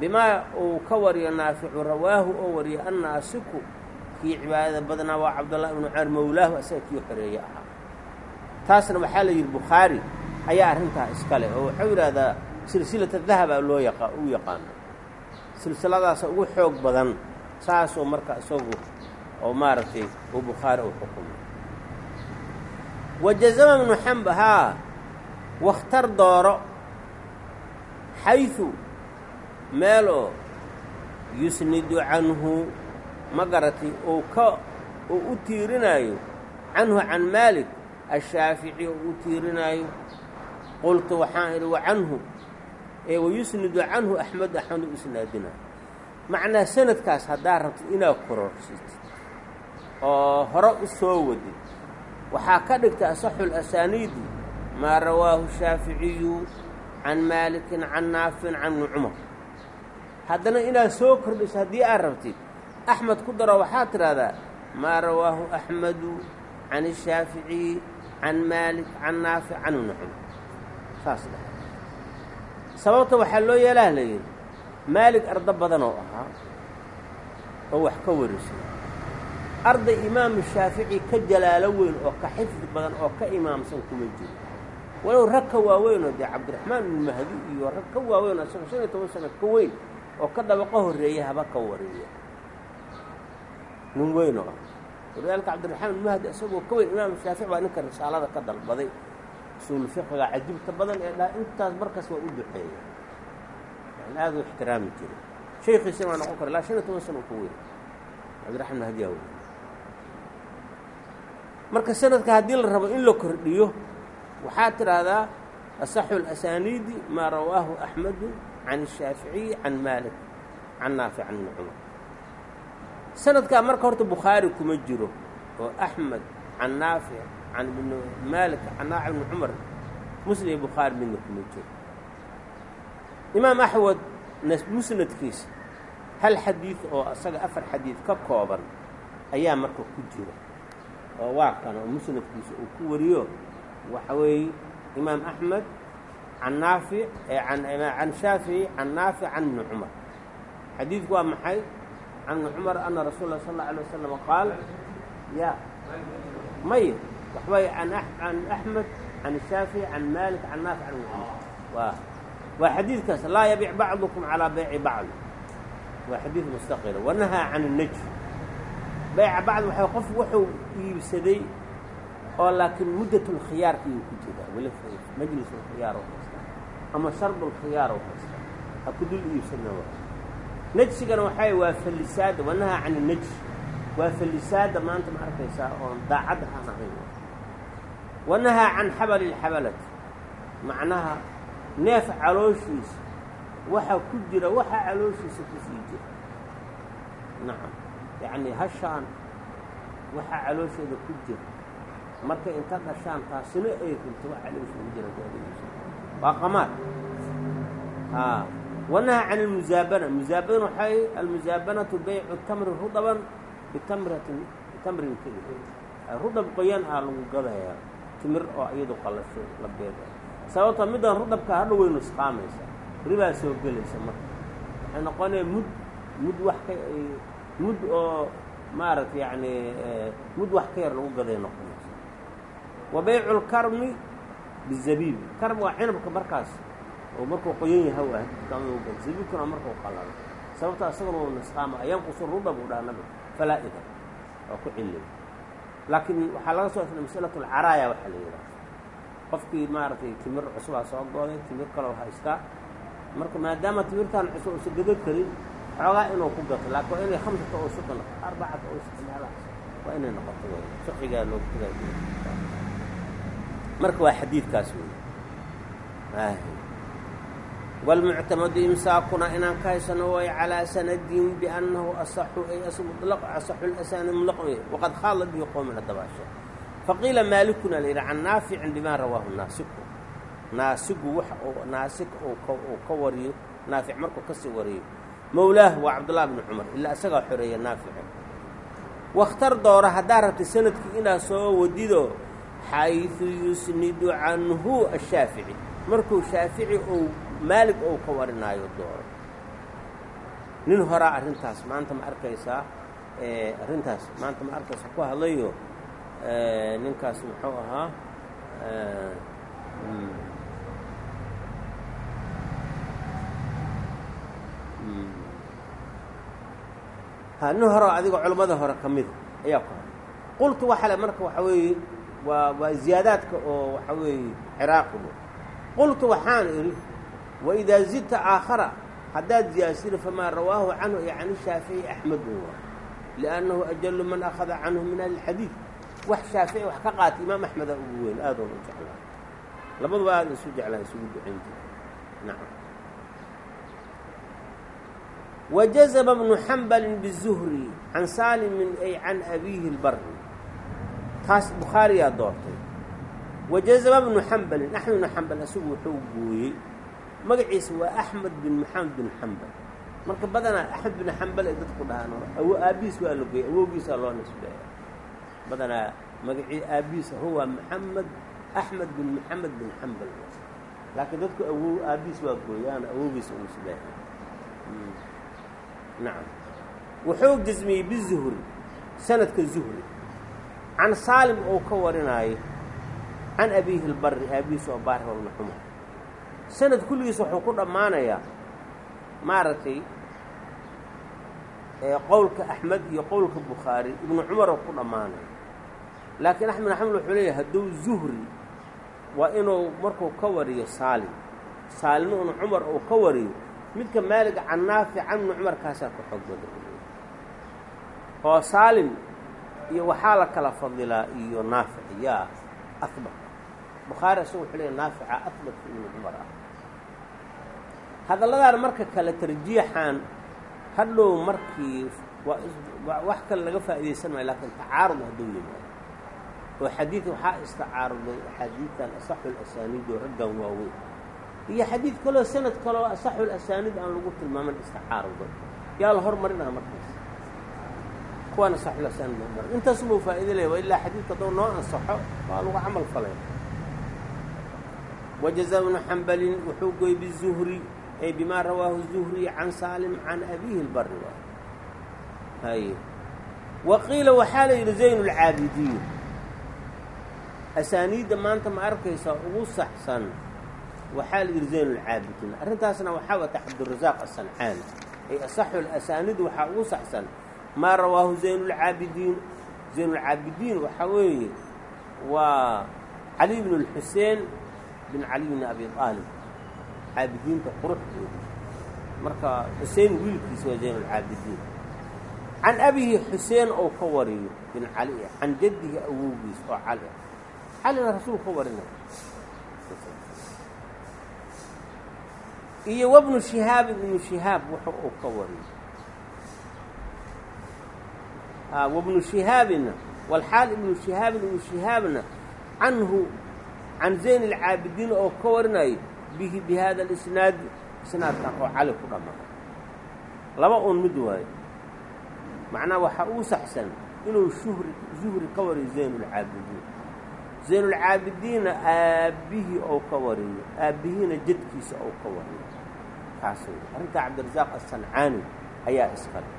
Bimaa uu ka wariyo naaficu rawaahu oo wariyo annaasiku kii cibaadada badnaa waa cabdullahi ibnu cumar mowlaahu asaga kii xoreeye ahaa. Taasna waxaa la yidhi bukhaari ayaa arrintaa iska leh oo wuxuu yidhaahdaa silsilata dahaba loo yaqa u yaqaano. Silsiladaasa ugu xoog badan saasuu marka isagu oo maaragtay uu bukhaari uu xukumay wajazama ibnu xamba haa wakhtar dooro xayثu meel oo yusnidu canhu ma garatay uu ka uu u tiirinaayo canhu can maalik ashaafici oo u tiirinaayo qultu waxaan idhi wa canhu? Ee wayusnidu canhu axmed axmed u isnaadinaayo macnaa sanadkaas haddaa rabtid inaad kororsid oo hore u soo wadid waxaa ka dhigta asaxu lasaaniidi maa rawaahu shaaficiyu can maalikin can naafin can bni cumar. Haddana inaad soo kordhiso haddii aad rabtid axmed ku daro waxaad tidhahdaa maa rawaahu axmedu can ishaaficiyi can maalik can naafic can bni cumar. Saas dhe sababta waxaa loo yeelaa la yidhi maalik ardo badanoo ahaa oo wax ka warisay arday imaamu shaafici ka jalaalo weyn oo ka xifdi badan oo ka imaamsan kuma jiro. Walow rag ka waaweynoo dee cabdiraxmaan ibnumahdi iyo rag ka waaweyn oo isaga shan iyo toban sano ka weyn oo ka dabaqo horreeya haba ka wariya nin weyn oo ah. Walidaalika cabdiraxmaan ibnumahdi isagoo ka weyn imaamu shaafici baa ninka risaalada ka dalbaday usuul fiqiga cajibta badan ee dhaa intaas markaas waa u duxeeya yani aada u ixtiraami jiray. Shaykiisina waa noqon kara ilaa shan iyo toban sano u ka weyn. Cabdiraxmaan mahdi aa weyn marka sanadka haddii la rabo in la kordhiyo waxaad tidhaahdaa asaxu اlasaniidi maa rawaahu axmedu can الshaaficiyi can maalik can naafic can ibni cumar sanadkaa marka horta bukhaari kuma jiro oo axmed can naafic can ibn maalik can naafic ibni cumar muslim iyo bukhaari midna kuma jiro imaam axwad musnadkiisa hal xadiid oo isaga afar xadiid ka kooban ayaa marka ku jira oo waa kan oo musnadkiisa uu ku wariyo waxa weeye imaam axmed can naafi can shaafici can naafi can ibni cumar. Xadiidku waa maxay? Can ibni cumar ana rasuul lah sal اla alيه wasalam qaal ya may waxbay an axmed can shaafici can malik can naafi can ibni cumar. Waa waa xadiidkaas laa yabic bacdukum calaa bayci bacd. Waa xadiid mustaqila wanahaa can الnajr bayca bacd waxa qof wuxuu iibsaday oo laakiin muddat lkhiyaarkiiuu ku jiraa. Weli majlis lkhiyaar haysta ama shard lkhiyaar haysta ah. ha ku dul iibsana najsigana waxaa waa falisaada wanaha can najsi waa falisaada maanta ma arkaysaa oon daacadda aan ahayn wanahaa can xabali lxabalati macnaha neef calooshiisa waxa ku jira waxa calooshiisa ku sii jira. Nacam yacni hashaan waxa caloosheeda ku jira. Markay inta dhashaan taasina ay runto wax caloosha ku jira waa qamaar. Haa. Wanaha can almusaabana musaabana waxay almusaabanatu baycu tamri rudaban bitamratin bitamrin keli. Rudab qoyan ah lagu gadayaa. Timir oo iyadu qalasho la beeda sababta middan rudabka hadha way nusqaamaysaa. Ribaa soo gelaysa marka. Waxay noqonaya mud mud wax ka mud oo maaragta yacni mud wax ka yar lagu gaday noqonaysa wa baycu lkarmi bizabiib. Karm waa cinabka markaas oo markuu qoyan yahay ah zabiibkuna markuu qalalo sababta isaguna uu nisqaama ayanqusu rudab uu dhaha nabiga. Falaa ida. Waa ku cillay. Laakiin waxaa laga soo ifnay masalatu alcaraaya waxaa la yidhaha qofkii maaragtay timir cusubaa soo gooday timir kaloo haystaa marka maadaama timirtaan cusub uusa gadad karin xoogaa inuu ku gato laakin waa inay khamsata oo shuqan arbacata oo shuqan meelahaas waa inay noqoto wey fiqigaa loo tagaa marka waa xadiidkaas wey wاlmuctamadu imsaakuna inaan ka haysano way calىa sanadin biannahu asaxu ay muطlaq asaxu اlasani muطlaq waqad khaala bihi qowmina dabaasha faqiila maalikuna la yidhi can naaficin bima rawaahu naasiku naasigu wax uu naasik uu ka wariyo naafic markuu ka sii wariyo mowlaah waa cabdullahi bni cumar ilaa isagaa xoreeya naafica wakhtar doora haddaa rabtay sannadkii inaad soo wadido xayثu yusnidu canhu ashaafici markuu shaafici ou maalig ou ka warinaayo dooro. Nin horaa arrintaas maanta ma arkaysaa arrintaas maanta ma arkaysa ku hadlayo ninkaas muxuu ahaa nin hore adiga culammada hore ka mida ayaa ku hadlay qultu waxa le marka waxa weeye waa waa ziyaadaadka oo waxa weeye ciraaqigu qultu waxaan idhi waidaa zidta aakhara haddaad ziyaasida famaa rawaahu canhu ay can shaafici axmedu waa liannahu ajalu man akhada canhu min ahli wax shaafici wax ka qaata imaam axmeda ugu weyn aadoon u jeclaa labaduba aada isu jeclaan isugu ducayn nacam wajazba bnu xambali bizuhri can saalimin ay can abiihi اlbari taas bukhaariyaa doortay wajazaba bnu xambalin axmed bnu xambal isagu wuxuu gooyey magaciisa waa axmed bin maxamed bin xambal marka badanaa axmed bin xambal ay dadku dhahaan awo aabiis waa la gooyey awowgiisaa loo nisbeeya badanaa magacii aabiis huwa maxamed axmed bin maxamed bin xambal laakiin dadku awow aabiis waa gooyaan awowgiisa u nisbeeya nacam wuxuu jazmiyey bizuhri sanadka zuhri. Can saalim oo ka warinaayo can abiihi lbari aabihiis oo baari ibnu cumar sanad kulligiis wuxuu ku dhammaanayaa maaragtay qowlka axmed iyo qowlka bukhaari ibnu cumar oo ku dhammaanaya. Laakiin axmed axmed wuxuu leeyahay hadduu zuhri waa inuu markuu ka wariyo saalim. Saalimna ibnu cumar uu ka wariyo midka maaliga can naafic can ibnu cumar kaasaa ka xoog badan. Oo saalim iyo waxaa la kala fadilaa iyo naafic yaa ahbat bukhaari isagu wuxuu leeyahy naafica ahbat ibnu cumar ah. Hadalladaan marka kale tarjiixan hadhow markii wax kale laga faa'iidaysan maayo laakiin tacaarud hadduu yimaado oo xadiid waxaa istacaaruday axaadiidtan asaxu lasaniid oo raggan waaweyn iyo xadiid kaloo sanad kaloo asaxul asaaniid aan lagu tilmaamin istacaarado yaa la hormarinaa markaas. Kuwaan asaxul asaaniid hormar intaasubau faa'ido leeya waa ilaa xadiidka doo noo ansaxo waa lagu camal falay. Wajaza bnu xambalin wuxuu goy bizuhri ay bimaa rawaahu zuhri can saalim can abiihi lbari hay wa qiila waxaa la yidhi zayn lcaabidiin asaaniidda maanta ma arkaysaa ugu saxsan waxaa la yidhi zayn ulcaabidiin arrintaasna waxaa wata cabdurasaaq asancaani ay asaxu lasaaniid waxaa ugu saxsan maa rawaahu zaynulcaabidiin zaynulcaabidiin waxaa weeye waa cali bnu اlxuseen bin cali bni abi aalib caabidiinta quruxdooda marka xuseen wiilkiisa waa zaynulcaabidiin can abihi xuseen ou ka wariyo bin cali can jaddihi awowgiis oo cali. Ah rasuul ka warinaya iyo wabnu shihaab ibnu shihaab wuxu uu ka wariyo wabnu shihaabina walxaal ibnu shihaabin ibnu shihaabna canhu can zayn alcaabidiin oo ka warinayo bihi bi hada alisnaad isnaadkan oo cali ku dhammaado laba un mid waayo macnaha waxaa uu saxsan inuu shuhri zuhri ka wariyo zaynulcaabidiin zaynulcaabidiinna aabbihii ou ka wariyo aabbihiina jadkiisa ou ka wariyo kaas wey arrintaa cabdirasaaq asancaani ayaa iskale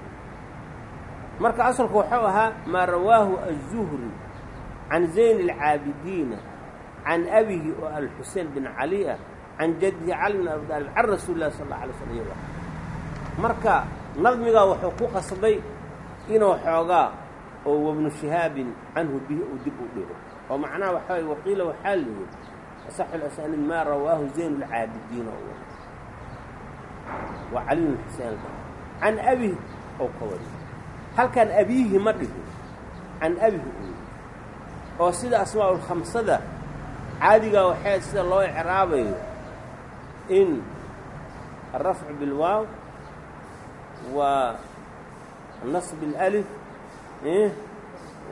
marka asalku wuxuu ahaa maa rawaahu aلzuhri can zayn اlcaabidiina can abihi oo alxuseen bin cali ah can jaddihi cali bn abi aalib can rasuuli lahi sal alla alay slam iyago marka nadmigaa wuxuu ku qasbay inuu xoogaa oo wabnu shihaabin canhu bihi uu dib u dhigo oo macnaha waxaa way waqiila waxaa lihi asaxu lasaniid maa rawaahu zayn اlcaabidiin oo waa cali bn xuseen can abihi oo ka wariyo halkan abiihi ma dhihin can abihi u oo sida asmaa ulkhamsada caadigaa waxay sida loo icraabayo in alrafcu bilwaaw wa nasb اlalif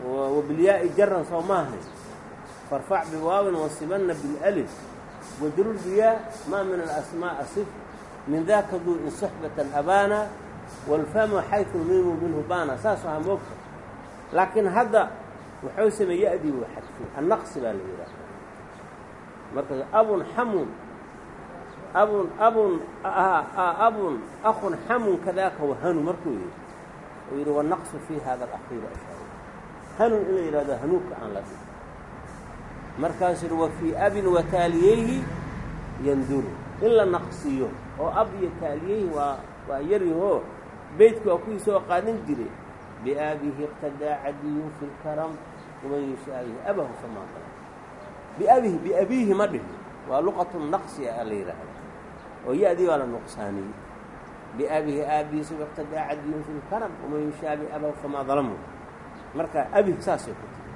wa bilyaa'i jaran soo maahay farfac biwaawin wasibana biاlalif wajrur biyaa maa min alasmaaء asif min daka duu in suxbatan abaana walfama xayثu lmimu minhu baana saas aha moogta laakiin hadda wuxuu sameey ya-dii uu xadfay annaqsi baa la yidhaahda marka abun xamun abun abun abun akun xamun kadaaka wahanu markuu yidhi uu yidhi wanaqsu fi hada alakhiiri ashar hanun in la yidhahdo aan la markaasuu yidhi wa fii abin wa taaliyeyhi yanduru in la naqsiyo oo ab iyo taaliyeyhi waa waa yaryahoo beytka waa kuwii soo qaadan jiray. Biaabihi iqtadaa cadiyun fi lkaram waman yushaabihi abahu famaa qalam biabihi biabiihi ma dhihin waa luqatu naqsi a la yidhaahda oo ya-dii baa la nuqsaaniyey. Biabihi aabihiisa iqtadaa cadiyun fi lkaram waman yushaabihi abahu famaa dalamu marka abih saasay ku tiri.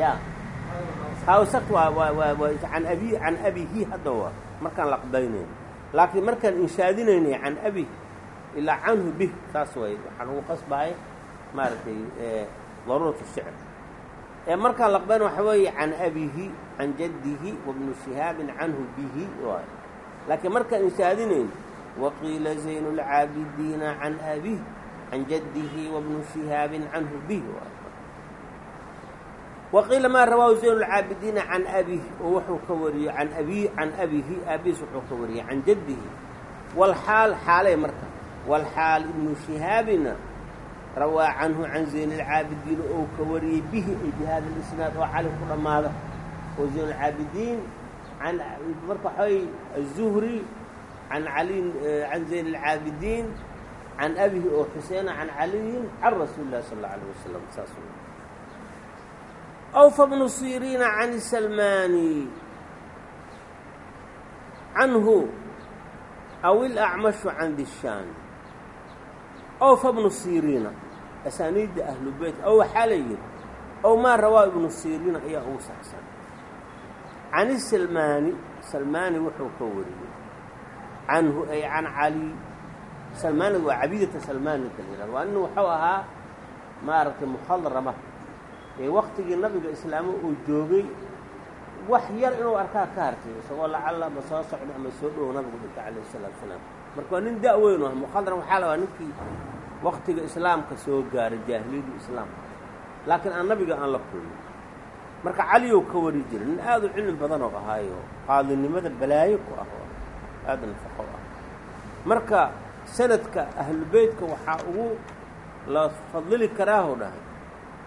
Ya hawsagt waa waa waa waa can abi can abihi hadda waa. Markaan laqbaynayn. Laakiin markaan inshaadinaynay can abi ilaa canhu bih saas way. Waxaan ugu qasbahay maaragtay daruurat shicr. Ee markaan laqbayn waxa weeye can abihi can jaddihi wabnu shihaabin canhu bihi waay. Laakiin markaan inshaadinayn waqiila zaynu lcaabidiina can abih can jaddihi wabnu shihaabin canhu bih waay waqiila maa rawaahu zayn lcaabidiina can abih oo wuxuu ka wariyey an abi can abihi aabihiis wuxuu ka wariyey can jaddihi walxaal xaaley marka walxaal ibnu shihaabina rawaa canhu can zayn alcaabidiin ou ka wariyey bihi ay bi hada lisnaad oo cali ku dhammaada oo zayn alcaabidiin an marka waxaway aلzuhri can aliin can zayn alcaabidiin can abihi oo xuseena can caliyin can rasuuli اlahi sal اllau alيه wasalam saas awfa bnu siriina can salmani canhu aw ilacmashu can dishaani awfa bnu siriina asaaniidda ahlu beyt ow waxaa la yidhi ow maa rawaa ibnu siriina ayaa ugu saxsan can isalmaani salmaani wuxuu ka wariyey canhu ay can cali salmaaniga waa cabidata salmaan ninka la yihahdo waa nin wuxuu ahaa maaragtay mukhadrama ee waktigii nabiga islaamo uu joogay wax yar inuu arkaa ka hartay isagoo lacalla ma soo socda ama soo dhowo nabigu dhintay calayh salaatu salaam. Marka waa nin da-weyn ah mukhadram waxaa la waa ninkii waktiga islaamka soo gaaray jaahiliyadii islaamka. Laakiin aan nabiga aan la kulmin. Marka caliyow ka wari jiray nin aada u cilmi badan ahaayo qaadinimada balaayo ku ah oo aada ah. Marka sanadka ahlubeytka waxaa ugu la fadlili karaahu dhahay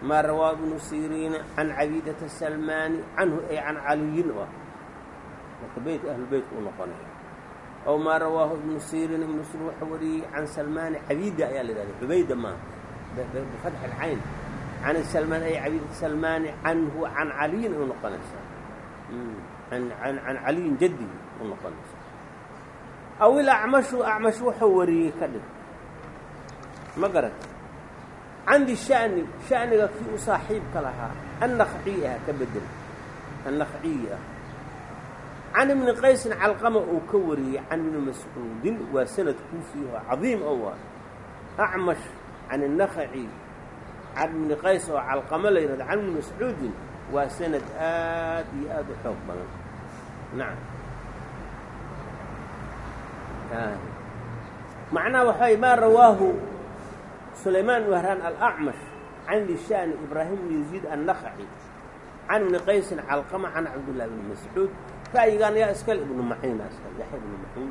maa rawaa ibnu siriina can cabiidata salmaani canhu ay can caliyin oo ah marka beyt ahlubeytka u noqonaya ow maa rawaahu ibnu siriin ibnu siriin wuxuu wariyey can salmaani cabiida ayaa la yidhahda cubayda maa bifatxi alcayn can salmaan ay cabiidata salmaani canhu can caliyin u noqonaysaa an can caliyin jaddigi u noqonaysaa aw ilacmashu acmash wuxuu wariyey ka dhig ma garat candi shani shaniga kii u saaxiibka lahaa annakciyi ah ka bedel annakciyi ah can ibni qaysin calqama uu ka wariyey can ibni mascuudin waa sanad kuufiyaho cadiim oo waa. Acmash can innakhaci can ibni qays oo calqamo la yidhahdo can ibni mascuudin waa sanad aad iyo aad u xoog badan. Nacam macnaha waxay maa rawaahu sulaymaan wahraan alacmash can lishaani ibraahim bn yaziid annakhaci can ibni qaysin calqama can cabdillahi bni mascuud ra'yigaan yaa iskale ibnu maciina yaxya ibnu maciin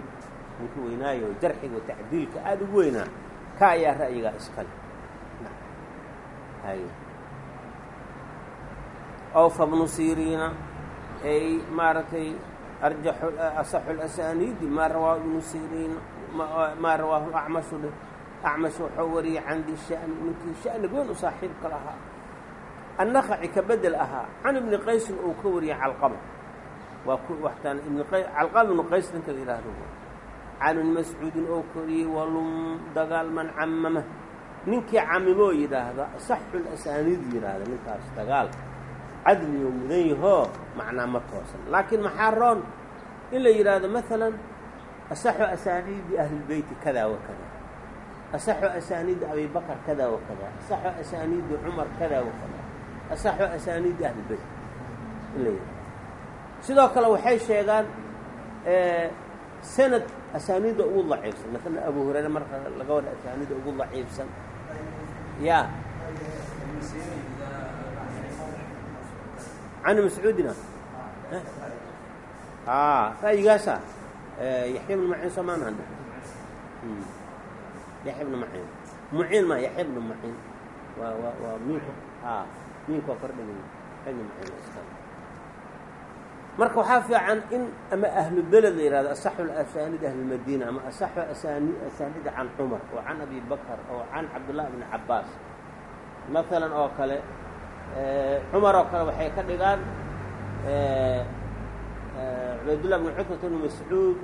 ninkii weynaayo jarxiga tacdiilka aada ugu weynaa. Ka ayaa ra'yigaa iskale awfa bnu siriina ay maaragtay arjaxu asaxu lasaniidi maa rawaahu ibnu siriina maa rawaahu acmashu dhe acmash wuxuu wariyey can di shani ninkii shaniga weyn u saaxiibka lahaa annakhaci ka bedel ahaa can ibni qaysin uu ka wariyey calqama waa waxtaan calqama ibnu qays ninka yidhaahdo can ibni mascuudin oo koriyey walum dagaal man camama ninkii camimoo yidhaahda saxu lasaniid yidhaahda ninkaas dagaal cadliyo mudan yahoo macnaa ma toosan laakiin maxaa roon in la yidhaahdo maalan asaxu asaaniidi ahlilbeyti kada wa kada asaxu asaaniidi abi bakr kada wa kada asaxu asaaniidi cumar kada wa kada asaxu asaaniidi ahlilbeyt in la yidhahdo sidoo kale waxay sheegaan sanad asaaniidda ugu daciifsan maalan abu hurayre marka laga wada asaaniidda ugu daciifsan ya can mascuudina ra'yigaasa yaxya bnu maciin soo maanahan yaxya bnu maciin muciin ma yaxya bnu maciin waa waa waa miinka a miinka kordhigay yaxya bnu maciin iska marka waxaa fiican in ama ahlu beled la yihahdo asaxu asaanid ahlilmadiina ama asaxu asaani asaanida can cumar oo can abi bakr oo can cabdullahi bni cabaas maalan oo kale cumar oo kale waxay ka dhigaan cubaydullah bn cutbata bn mascuud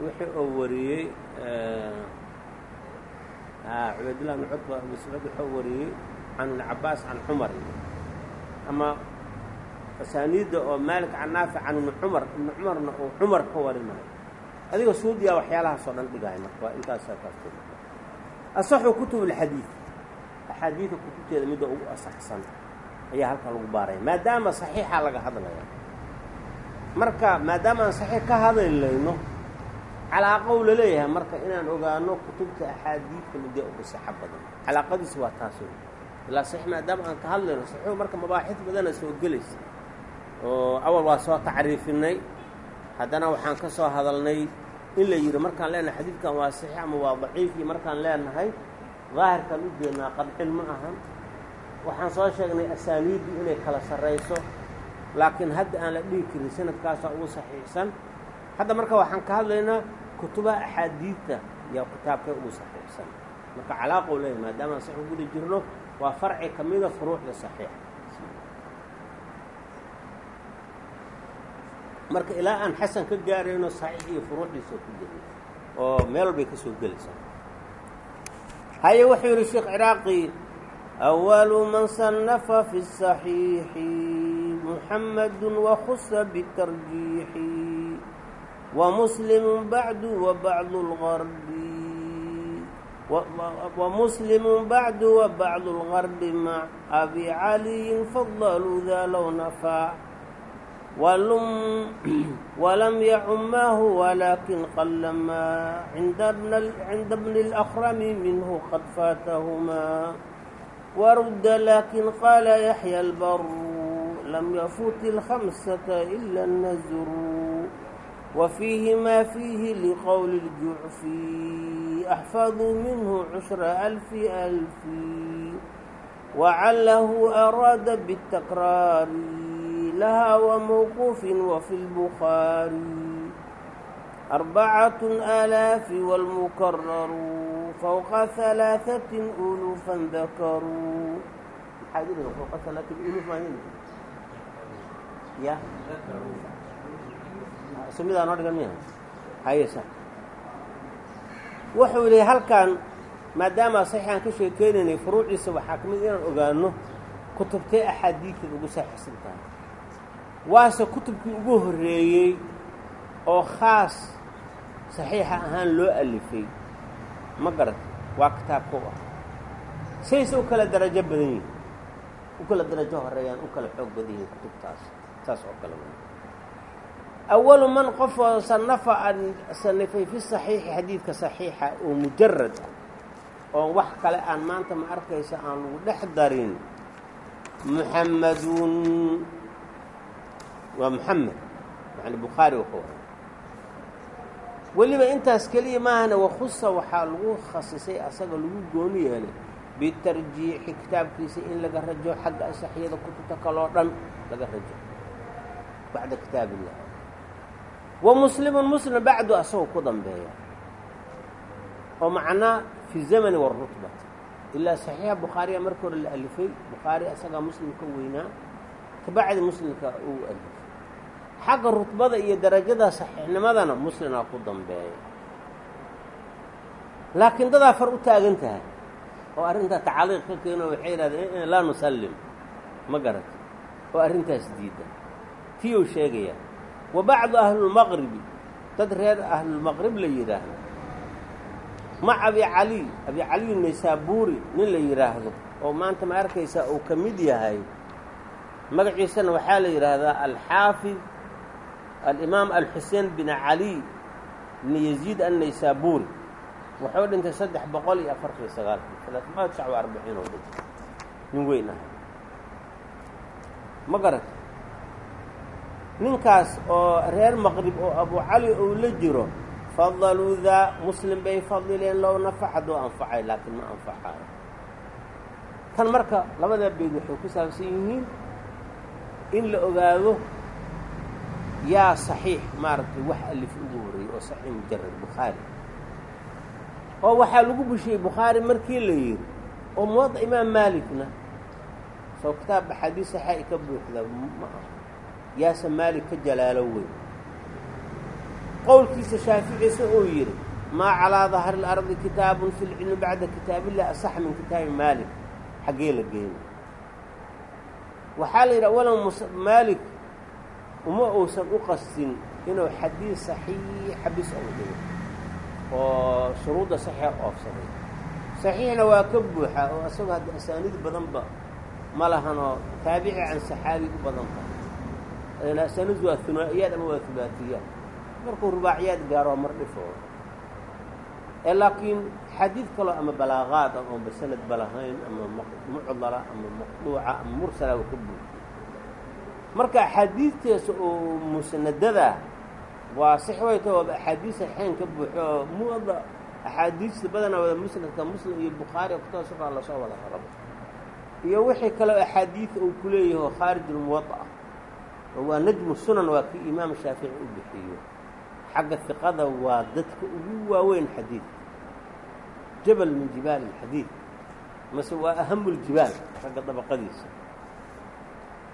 wixii oo wariyey cubaydullah bn cutba mascuud wuxuu wariyey can ibni cabaas can cumar. Ama asaaniidda oo maalik can naafic can ibni cumar ibni cumarna uu cumar ka warinayo adiga suudiyaa waxyaalahaasoo dhan dhigahay marka waa intaasaa kaas asaxu kutub alxadiid axaadiida kutubteeda midda ugu asaxsan ayaa halkan lagu baaraya maadaama saxiixa laga hadlaya marka maadaama aan saxiix ka hadlayno calaaqow la leeyahay marka inaan ogaano kutubta axaadiidka midee ugu saxo badan. Calaaqadiisi waa taas wey ilaa saxiix maadaama aan ka hadlayno saxiixu marka mabaaxid badana soo gelaysa. Oo awal waa soo tacriifinay. Haddana waxaan ka soo hadalnay in la yidhi markaan leenahay xadiidkan waa saxiix ama waa daciif? markaan leenahay daahirkaan u jeednaa qadcin ma ahan. Waxaan soo sheegnay asaaniiddu inay kala sarrayso laakiin hadda aan la dhihi karin sanadkaasaa ugu saxiixsan. Hadda marka waxaan ka hadlaynaa kutubaha axaadiidta yaa kitaabkee ugu saxiixsan marka calaaqou leeyahy maadaama aan sax u guda jirno waa farci ka mida furuucda saxiixa marka ilaa aan xasan ka gaarayno saxiix iyo furuucdiisa ku jirno oo meel walbay ka soo gelaysaa haye wuxuu yidhi sheekh ciraaqi أول من صنف في الصحيح محمد وخص بالترجيح ومسلم بعد وبعض الغرب ومسلم بعد وبعض الغرب مع أبي علي فضلوا ذا لو نفع ولم ولم يعمه ولكن قلما عند ابن عند ابن الأخرم منه قد فاتهما ورد لكن قال يحيى البر لم يفوت الخمسة إلا النزر وفيه ما فيه لقول الجعف أحفظ منه عشر ألف ألف وعله أراد بالتكرار لها وموقوف وفي البخاري أربعة آلاف والمكرر فوق ثلاثة ألوفا ذكروا حاجة فوق ثلاثة ألوف يا ذكروا sumida noo dhigan miyaha hayesa wuxuu yidhi halkan maadaama saxiixaan ka sheekeynaynay furuuciisa waxaa ka mid ah inaan ogaano kutubtay axaadiidteed ugu saaxiisan tahay waase kutubkii ugu horreeyey oo khaas saxiixa ahaan loo alifay. Ma garata waa kitaab kow ah. Sayse u kala darajo badan yihiin u kala darajo horreeyaan u kala xoog badan yihiin kutubtaas saas oo kale awalu man qofoo sanafa an sanifay fi saxiixi xadiidka saxiixa oo mujarad oo wax kale aan maanta ma arkaysa aan lagu dhex darin muxamadun waa muxamed yani bukhaari wuxuu ah weliba intaas keliya maahana wakhusa waxaa lagu khasisay asaga lagu gooni yeelay bitarjiixi kitaabkiisa in laga rajo xagga asaxiyada kutubta kaloo dhan laga rajo bacda kitaab illah wa muslimun muslim bacdu asagoo ku dambeeya. Oo macnaa fi zamani warutbati ilaa saxiixa bukhaariya marka hore la alifay. Bukhaari asagaa muslim ka weynaa. Kabacdi muslimka uu alifay. Xagga rutbada iyo darajada saxiixnimadana muslimaa ku dambeeya. Laakiin dadaa far u taagan tahay oo arrintaa tacliiq ka keeno waxay yidhahdeen laa nusallim. Ma garata oo arrintaas diida tii uu sheegaya wa bacdu ahlulmaqribi dad reer ahlulmaqrib la yidhaahdo mac abi cali abi caliyu naysaabuuri nin la yidhaahdo oo maanta ma arkaysaa uu ka mid yahay. Magaciisana waxaa la yidhaahdaa alxaafid alimaam alxuseen bin cali bn yaziid annaysaabuuri wuxuu dhintay saddex boqol iyo afartan iyo sagaalkii alaatmaa tisac wa arbaciin oo dhintay nin weyn ah. Ma garata ninkaas oo reer maqrib oo abu cali ou la jiro fadaluu daa muslim bay fadileen low nafac hadduu anfacay laakiin ma anfacayo kan marka labadaa beyd waxay ku saabsan yihiin in la ogaado yaa saxiix maaragtay wax alif ugu horreeyey oo saxiix mujarad bukhaari oo waxaa lagu bushiyey bukhaari markii la yidhi oo muwada imaam maalikna soo kitaab axaadiis saxa i ka buuxda ma ah yaase maalik ka jalaalo weyn. Qowlkiisa shaaficiisa uu yidhi maa calaa dahri اlardi kitaabun fi lcilmi bacda kitaabillah asax min kitaabi maalik. Xaggee la geena waxaa la yidhi awalan maalik uma uusan u qastin inuu xadiid saxiixa bis ou dhigo oo shuruudda saxiixa oofsaday saxiixna waa ka buuxa oo isagoo hadda asaaniid badanba ma lahanoo taabici can saxaabi u badan asaaniid waa hunaa'iyaad ama waa hulaatiyaad markuu rubaaciyaad gaaro mar dhifo. Ee laakiin xadiid kaloo ama balaaqaad ah oon basanad balahayn ama mucdala ama maqduuca ama mursala waa ka buuxa marka axaadiidteesa oo musnadada waa sax way ta waaba axaadiis saxeen ka buuxo oo muwada axaadiista badanaa wada musnadka muslim iyo bukhaari kutaba sukaa la soo wada rarabo iyo wixii kaleo axaadiid uu ku khaarij ulmuwada oo waa najmu sunan waa kii imaam shaafici u bixiyo xagga hiqada waa dadka ugu waaweyn xadiid. Jabal min jibaal alxadiid. Mase waa ahamu ljibaal ragga dabaqadiisa.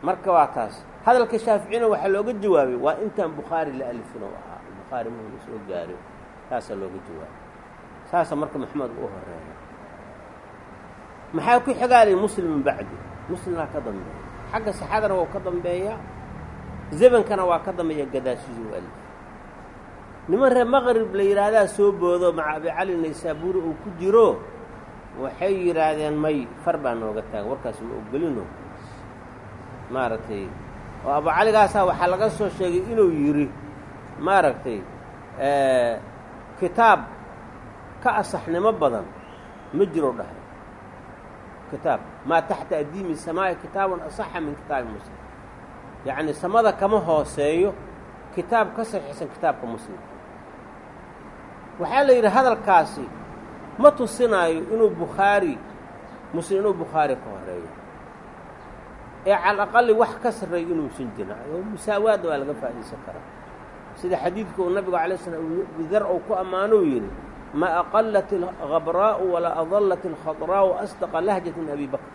Marka waa taas hadalka shaaficina waxaa looga jawaabay waa intaan bukhaari la alifin oo ahaa. Bukhaari muuna soo gaarin saasaa looga jawaabay. Saasa marka maxamed u horreeya maxaa ku xigaalay muslim min bacdi? Muslimkaa ka dambeeya. Xagga saxadana waa ka dambeeya zamankana waa ka dambeeya gadaashiisi u alif. Niman reer maqrib la yidhaahdaa soo boodo maca abi cali naysaabuuri uu ku jiro waxay yidhaahdeen may far baa nooga taagan warkaas ma ogolino. Maaragtay oo abu caligaasaa waxaa laga soo sheegay inuu yidhi maaragtay kitaab ka asaxnimo badan ma jiro dhahay. Kitaab maa taxta adiimi samaa'i kitaabun asaxa min kitaabi muslim yacni samada kama hooseeyo kitaab ka saxiixsan kitaabka muslimka waxaa la yidhi hadalkaasi ma tusinaayo inuu bukhaari muslim inuu bukhaari ka horeeyo. Ee cala aqali wax ka sarreeyo inuusan jirin oo musaawaadda waa laga faa'iidaysan karaa. Sida xadiidka uu nabigu alay slam bidar uu ku ammaanuu yidhi ma aqalat alhabraa'u walaa adallat alkhadraa'u asdaqa lahjat min abi bakr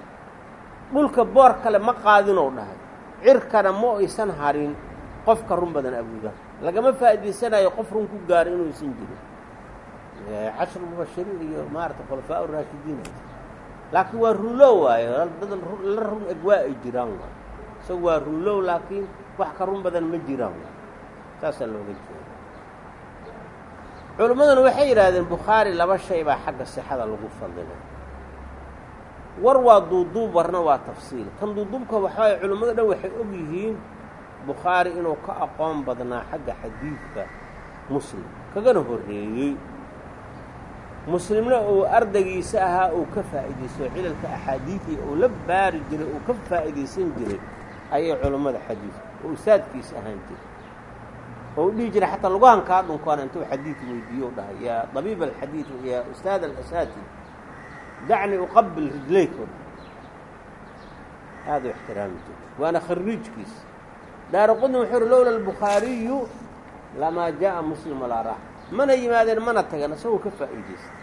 dhulka boor kale ma qaadinou dhahay cirkana ma aysan harin qofka run badan abudar lagama faa'idaysanayo qof run ku gaaro inuusan jirin. Cashru mubashiriin iyo maarata khulafaa raashidiin laakiin waa runlow waayo dad la run eg waa ay jiraan waay isagu waa runlow laakiin wax ka run badan ma jiraan waay saasaa looga jeeda culimmaduna waxay yidhaahdeen bukhaari laba shay baa xagga sixada lagu fadilay war waa duuduub warna waa tafsiil. Kan duuduubka waxaay culimmada dhan waxay og yihiin bukhaari inuu ka aqoon badnaa xagga xadiidka muslim. Kagana horreeyey. Muslimna uu ardaygiisa ahaa uu ka faa'iidaysto cilalka axaadiidii uu la baari jiray uu ka faa'iidaysan jiray ayay culummada xadiidka oo ustaadkiisa ahaan jiray. Oo u dhihi jiray xataa lugahan kaa dhunkoona intuu xadiid weydiiyo u dhahay yaa dabiib alxadiid yaa ustaad alasaati dacni uqabil rijlayko aada u ixtiraami jiray waana khariijkiisa daara qudni wuxuu uhi lowla albukhaariyu lamaa jaa'a muslim walaa raax mana yimaadeen mana tagan isagoo ka faa'iidaystay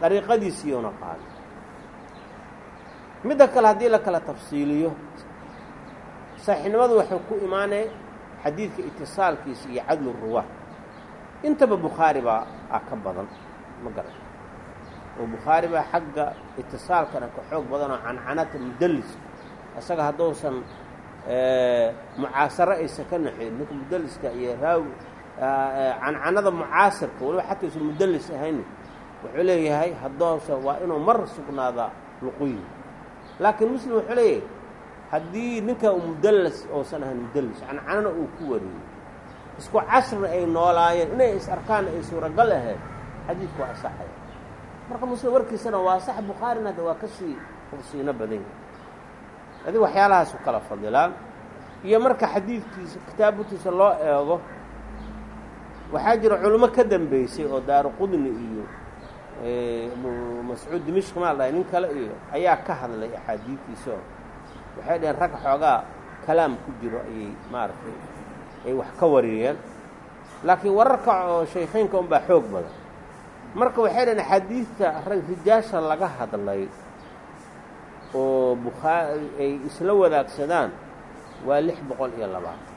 dariiqadiisiiyuuna qaaday midda kale haddii la kala tafsiiliyo saxiixnimadu waxay ku imaanee xadiidka itisaalkiisa iyo cadlu ruwaa intaba bukhaari baa ah ka badan ma oo bukhaari baa xagga itisaalkana ka xoog badanoo cancanata mudalliska isaga hadduusan mucaasaro aysan ka naxin ninka mudalliska iyo raawi cancanada mucaasirka waliba xataa mudallis ahayn wuxuu leeyahay haddoosa waa inuu mar sugnaadaa luquyi laakiin muslim wuxuu leeyahay haddii ninka mudallis uusan ahayn mudallis cancanana uu ku wariyey isku casrna ay noolaayeen inay is arkaan ay suuragal ahayd xadiidku waa asaxaya marka muslim warkiisana waa sax bukhaarina hadda waa ka sii hursiino badan yahay. Adig waxyaalahaasu kala fadilaan iyo marka xadiidkiisa kitaabutiisa loo eego waxaa jira culimo ka dambeysay oo daaru qudni iyo abu mascuud dimishk maa dhahay nin kale iyo ayaa ka hadlay axaadiidtiisa oo waxay dhaheen rag xoogaa kalaam ku jiro ayay maaragtay ay wax ka wariyeen. Laakiin wararka oo shaykhaynka unbaa xoog badan marka waxay dhaheen axaadiidta rag rijaasha laga hadlay oo bukhaari ay isla wadaagsadaan waa lix boqol iyo labaatan.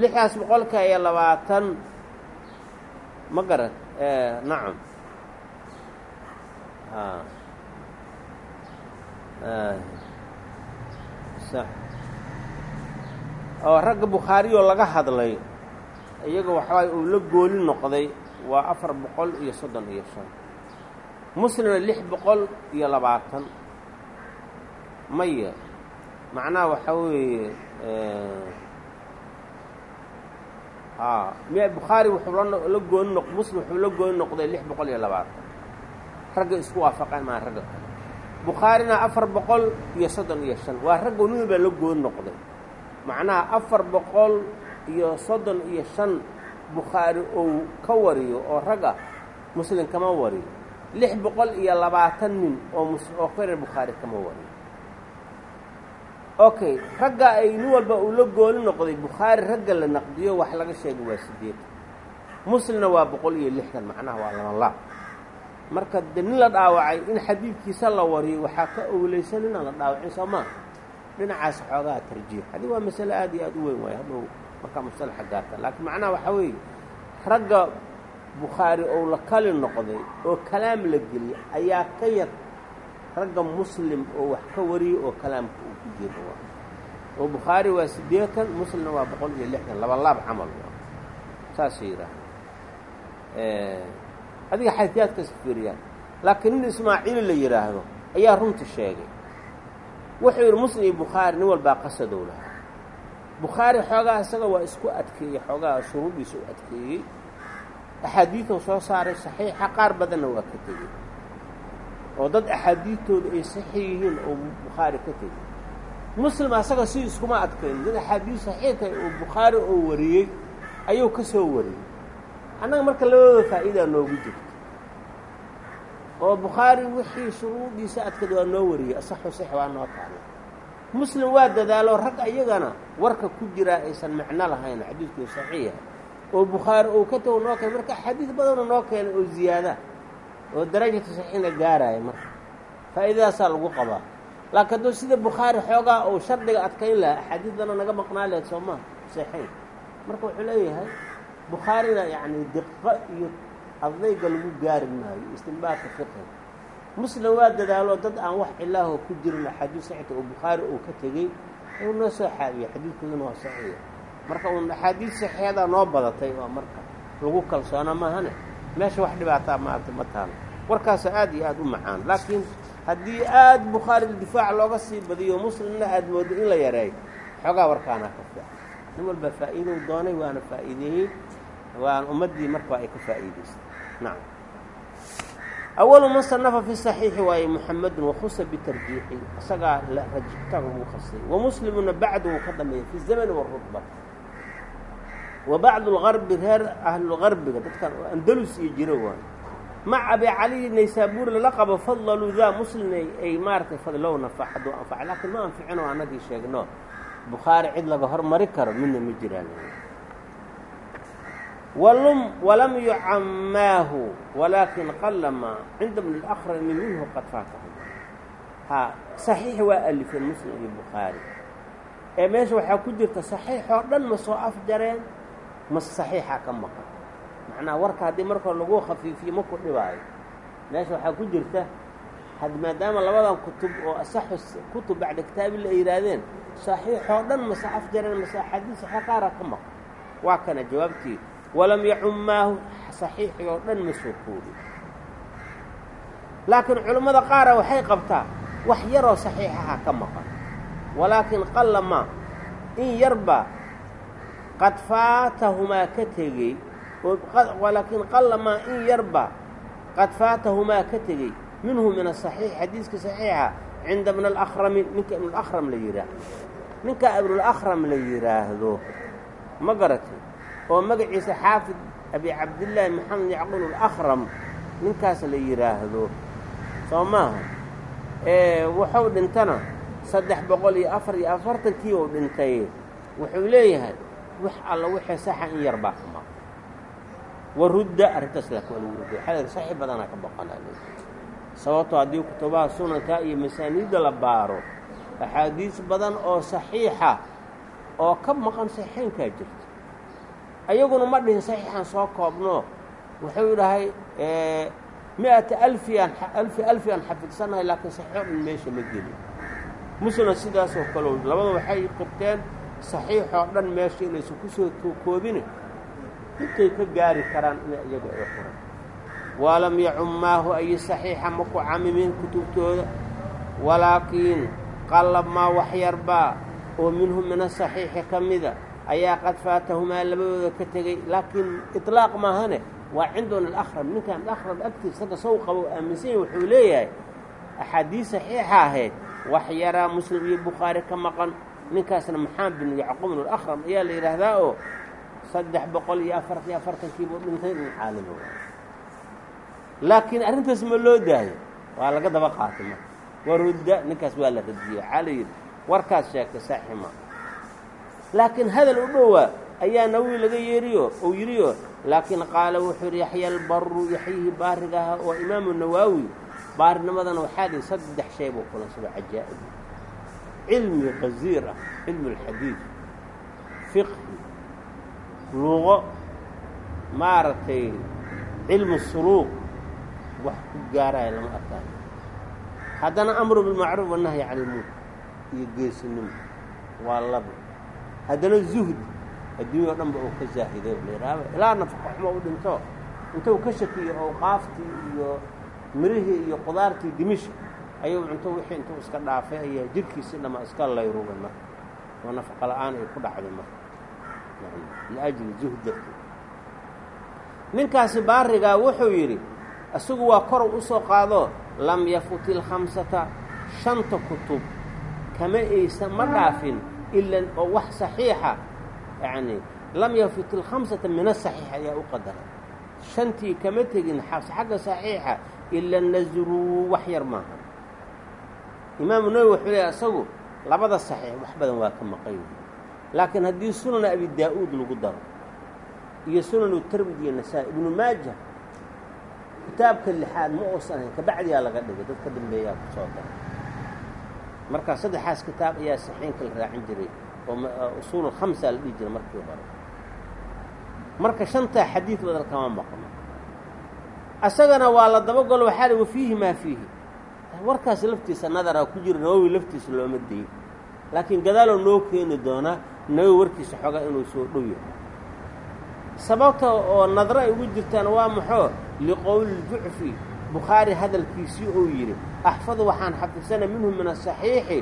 Lixdaas boqolka iyo labaatan ma garan nacam. Sax. Oo ragga bukhaariyoo laga hadlay iyaga waxawaay uu la gooli noqday waa afar boqol iyo soddon iyo shan. Muslimna lix boqol iyo labaatan. Maya macnaha waxaa weeye m bukhaari wuxuu la gooni noq muslim wuxuu la gooni noqday lix boqol iyo labaatan. Ragga isku waafaqeen maa ragga kale. Bukhaarina afar boqol iyo soddon iyo shan. Waa ragga nin baa la gooni noqday? Macnaha afar boqol iyo soddon iyo shan bukhaari ou ka wariyo oo rag ah muslim kama wariyo. Lix boqol iyo labaatan nin oo oo kareer bukhaari kama wariyo. Okay ragga ay nin walba uu la gooli noqday bukhaari ragga la naqdiyo wax laga sheegay waa siddeetan muslimna waa boqol iyo lixdan macnaha waa laba marka de nin la dhaawacay in xadiidkiisa la wariyo waxaa ka owleysan inaan la dhaawacin soo maa dhinacaas xoogaa tarjiix. Haddii waa masale aad iyo aad u weyn waayo hadhow markaa musalaxa gaarta. Laakiin macnaha waxaa weeye ragga bukhaari ou la kali noqday oo kalaam la geliyay ayaa ka yar ragga muslim oo wax ka wariyay oo kalaamka uu ku jiro oo bukhaari waa siddeetan muslimna waa boqol iyo lixdan laba laab camal saasay yidhaaha adiga xaytiyaadkaas fiiriyaan. Laakiin nin ismaaciili la yidhaahdo ayaa runta sheegay. Wuxuu yidhi muslim iyo bukhaari nin walbaa qasadow lahaa bukhaari xoogaa isaga waa isku adkeeyey xoogaa shuruudiisa u adkeeyey. Axaadiiduu soo saaray saxiixa qaar badanna waa ka tegey. Oo dad axaadiidtooda ay saxiix yihiin oo bukhaari ka tegey. Muslim asaga si iskuma adkayn dad axaadiid saxiixay oo bukhaari oo wariyey ayuu ka soo wariyey. Annaga marka labadooda faa'iidaa noogu jirto. Oo bukhaari wixii shuruudiisa adkad waa noo wariyey asaxu sax waa noo taala muslim waa dadaalo rag iyagana warka ku jiraa aysan macno lahayn xadiidkuu saxiixa oo bukhaari uu ka tago noo keenay marka axaadiid badanoo noo keenay oo ziyaada oo darajatu saxiixna gaaraya marka. Faa'iidadaasaa lagu qabaa. Laakiin hadduu sida bukhaari xoogaa uu shardiga adkayn lahaa axaadiidana naga maqnaa laheed soo maa saxiix. Marka wuxuu leeyahay bukhaarina yacni diqo iyo adayga lagu gaari maayo istinbaadka fiqiga muslim waa dadaalo dad aan wax cilaahoo ku jirin axaadiid saxiixta oo bukhaari uu ka tegey uu noo soo xaabiye xadiidkooduna waa saxiixa marka uun axaadiid saxiixadaa noo badatay oo marka lagu kalsoona maahane. Meesha wax dhibaataa maarta ma taalo warkaasa aad iyo aad u macaan. Laakiin haddii aad bukhaari difaac looga sii badiyo muslimna aad moodo in la yareeyo. Xoogaa warkaanaa ka fiican. Nin walba faa'iidou doonay waana faa'iideeyey waan ummaddii marka ay ka faa'iidaystay nacam awalu man sanafa fi saxiixi waaye muxamedun wakhusa bitarjiixi isagaa rajibtaan ugu khasay wamuslimuna bacdu uu ka dambeeyay fi zamani warutba wa bacdu lgarbi reer ahlulgarbiga dadkan oo andalus iyo jiro waay maca abi cali naysaabuur lala qabo fadlaluu daa muslim ay maaratay fadlow nafac hadduu anfaca laakiin ma anficino annagii sheegno bukhaari cid laga hormari karo midna ma jiraan walam yucammaahu walaakin qalama cinda bni اlأkrami minhu qad faatahu. Ha saxiix waa alifeen muslim iyo bukhaari ee meesha waxaa ku jirta saxiix oo dhan ma soo afjareen mase saxiixa ka maqan. Macnaha warka haddii marka hore lagu khafiifiyo ma ku dhibaayo. Meesha waxaa ku jirta had maadaama labadan kutub oo asaxu kutub bacda kitaabillah ay yidhaahdeen saxiixoo dhan mase afjareen mase axaadiis qaara ka maqan. Waa kana jawaabtii walam yacummaahu saxiixii oo dhan ma soo koobi laakiin culimmada qaara waxay qabtaa wax yaroo saxiixaha ka maqan. Walaakin qalla in yarba qad faatahumaa ka tegey. Walaakin qalla in yarba qad faatahumaa ka tegey. Minhu min asaxiix xadiiska saxiixa cinda bni alakhrami ninka ibnulakram la yidhaahdo ninka ibnulakram la yidhaahdo ma garatay oo magaciisa xaafid abi cabdillaahi maxamed yacquul alakram ninkaas la yidhaahdo soo maaha? Wuxuu dhintana saddex boqol iyo afar iyo afartankii uu dhintay. Wuxuu leeyahay wax alla wixii saxa in yar baa ka maqan. Warudda arrintaas rudday. Waxaa saxiix badanaa ka baqanaa sababtoo haddii kutubaha sunanka iyo masaaniidda la baaro axaadiis badan oo saxiixa oo ka maqan saxiixaynkaa jirta ayaguna ma dhihin saxiixan soo koobno. Wuxuu dhahay mi-ata alfian alfi alfian xafidsannahay laakiin saxiixo dhan meesha ma geli. Muslimna sidaasoo kale labada waxay qirteen saxiixoo dhan meesha inaysan ku soo koobine. Intay ka gaari karaan ina iyaga ay qoran walam yacummaahu ay saxiixa ma ku camimin kutubtooda. Walaakiin qallab maa wax yarbaa oo minhu min asaxiixi ka mida ayaa qad faatahumaa labadooda ka tegey laakiin iطlaaq maahane waa cinduna alakram ninkan akram agtiisa agga sow qabo aaminsanya wuxuu leeyahay axaadiis saxiixa ahayd wax yaraa muslim iyo bukhaari ka maqan ninkaasna maxamed bin yacquub bin alakram ayaa la yidhaahdaa oo saddex boqol iyo afartan iyo afartankiibuu dhintay in caalimo laakiin arrintaas ma loo daayo. Waa laga daba qaatay marka. Warudda ninkaas waa la radiyey waxaa warkaas sheegtay saaxima laakiin hadal u dhowaa ayaa nawowi laga yeeriyo uu yidhiyo laakiin qaala wuxuu yidhi yaxya albaru yaxyihii baariga ahaa oo imaamu nawaawi baarinimadana waxaa saddex shay buu kulansado cajaa'ib cilmi qasiir ah cilmu alxadiid fiqhi luqo maaragtay cilmu suluuq. Wax ku gaaraya lama arkaan. Haddana amru bilmacruuf wanahyi cani ilmunkar iyo geesinimo waa laba haddana zuhd adduunya o dhan ba uu ka zaahiday layidhaaba ilaa nafaqo xumo u dhinto. Intuu ka shakiyo awqaaftii iyo mirihii iyo qudaartii dimishk ayuu cunto wixii intuu iska dhaafay ayaa jirhkiisi dhama iska layrugay marka oo nafaqa la'aan ay ku dhacday marka liajli zuhd darteed ninkaasi baarigaa wuxuu yidhi isagu waa korow u soo qaado. Lam yafuti ilkhamsata shanta kutub. Kama aysan ma dhaafin ila oo wax saxiixa yacni lam yafut ilkhamsata min asaxiix ayaa u qadaray. Shantii kama tegin xagga saxiixa ila nasruu wax yar maaha. Imaamu nawowi wuxuu leeya isagu labada saxiix wax badan waa ka maqan yihi laakiin haddii sunana abi daa-uud lagu daro iyo sunanu termid iyo nasaa-i ibnu maaja kitaabka lixaad ma uusan ahayn laga dhigay dadka dambeeyaa ku soo marka saddexaas kitaab ayaa saxiinka la raacin jiray oo usuul khamsa la dhihi jiray markii hore. Marka shantaa xadiid badan kama maqno asagana waa la dabagolo waxaa li wafiihi maa fiihi. Warkaas laftiisa nadaraa ku jira nawowi laftiisa looma dayin laakiin gadaaloo noo keeni doonaa nawowi warkiisa xoogaa inuu soo dhow yahay. Sababta oo nadro ay ugu jirtaan waa maxoo liqowli ljucfi bukhaari hadalkiisii uu yidhi axfadu waxaan xafidsanay minhu min asaxiixi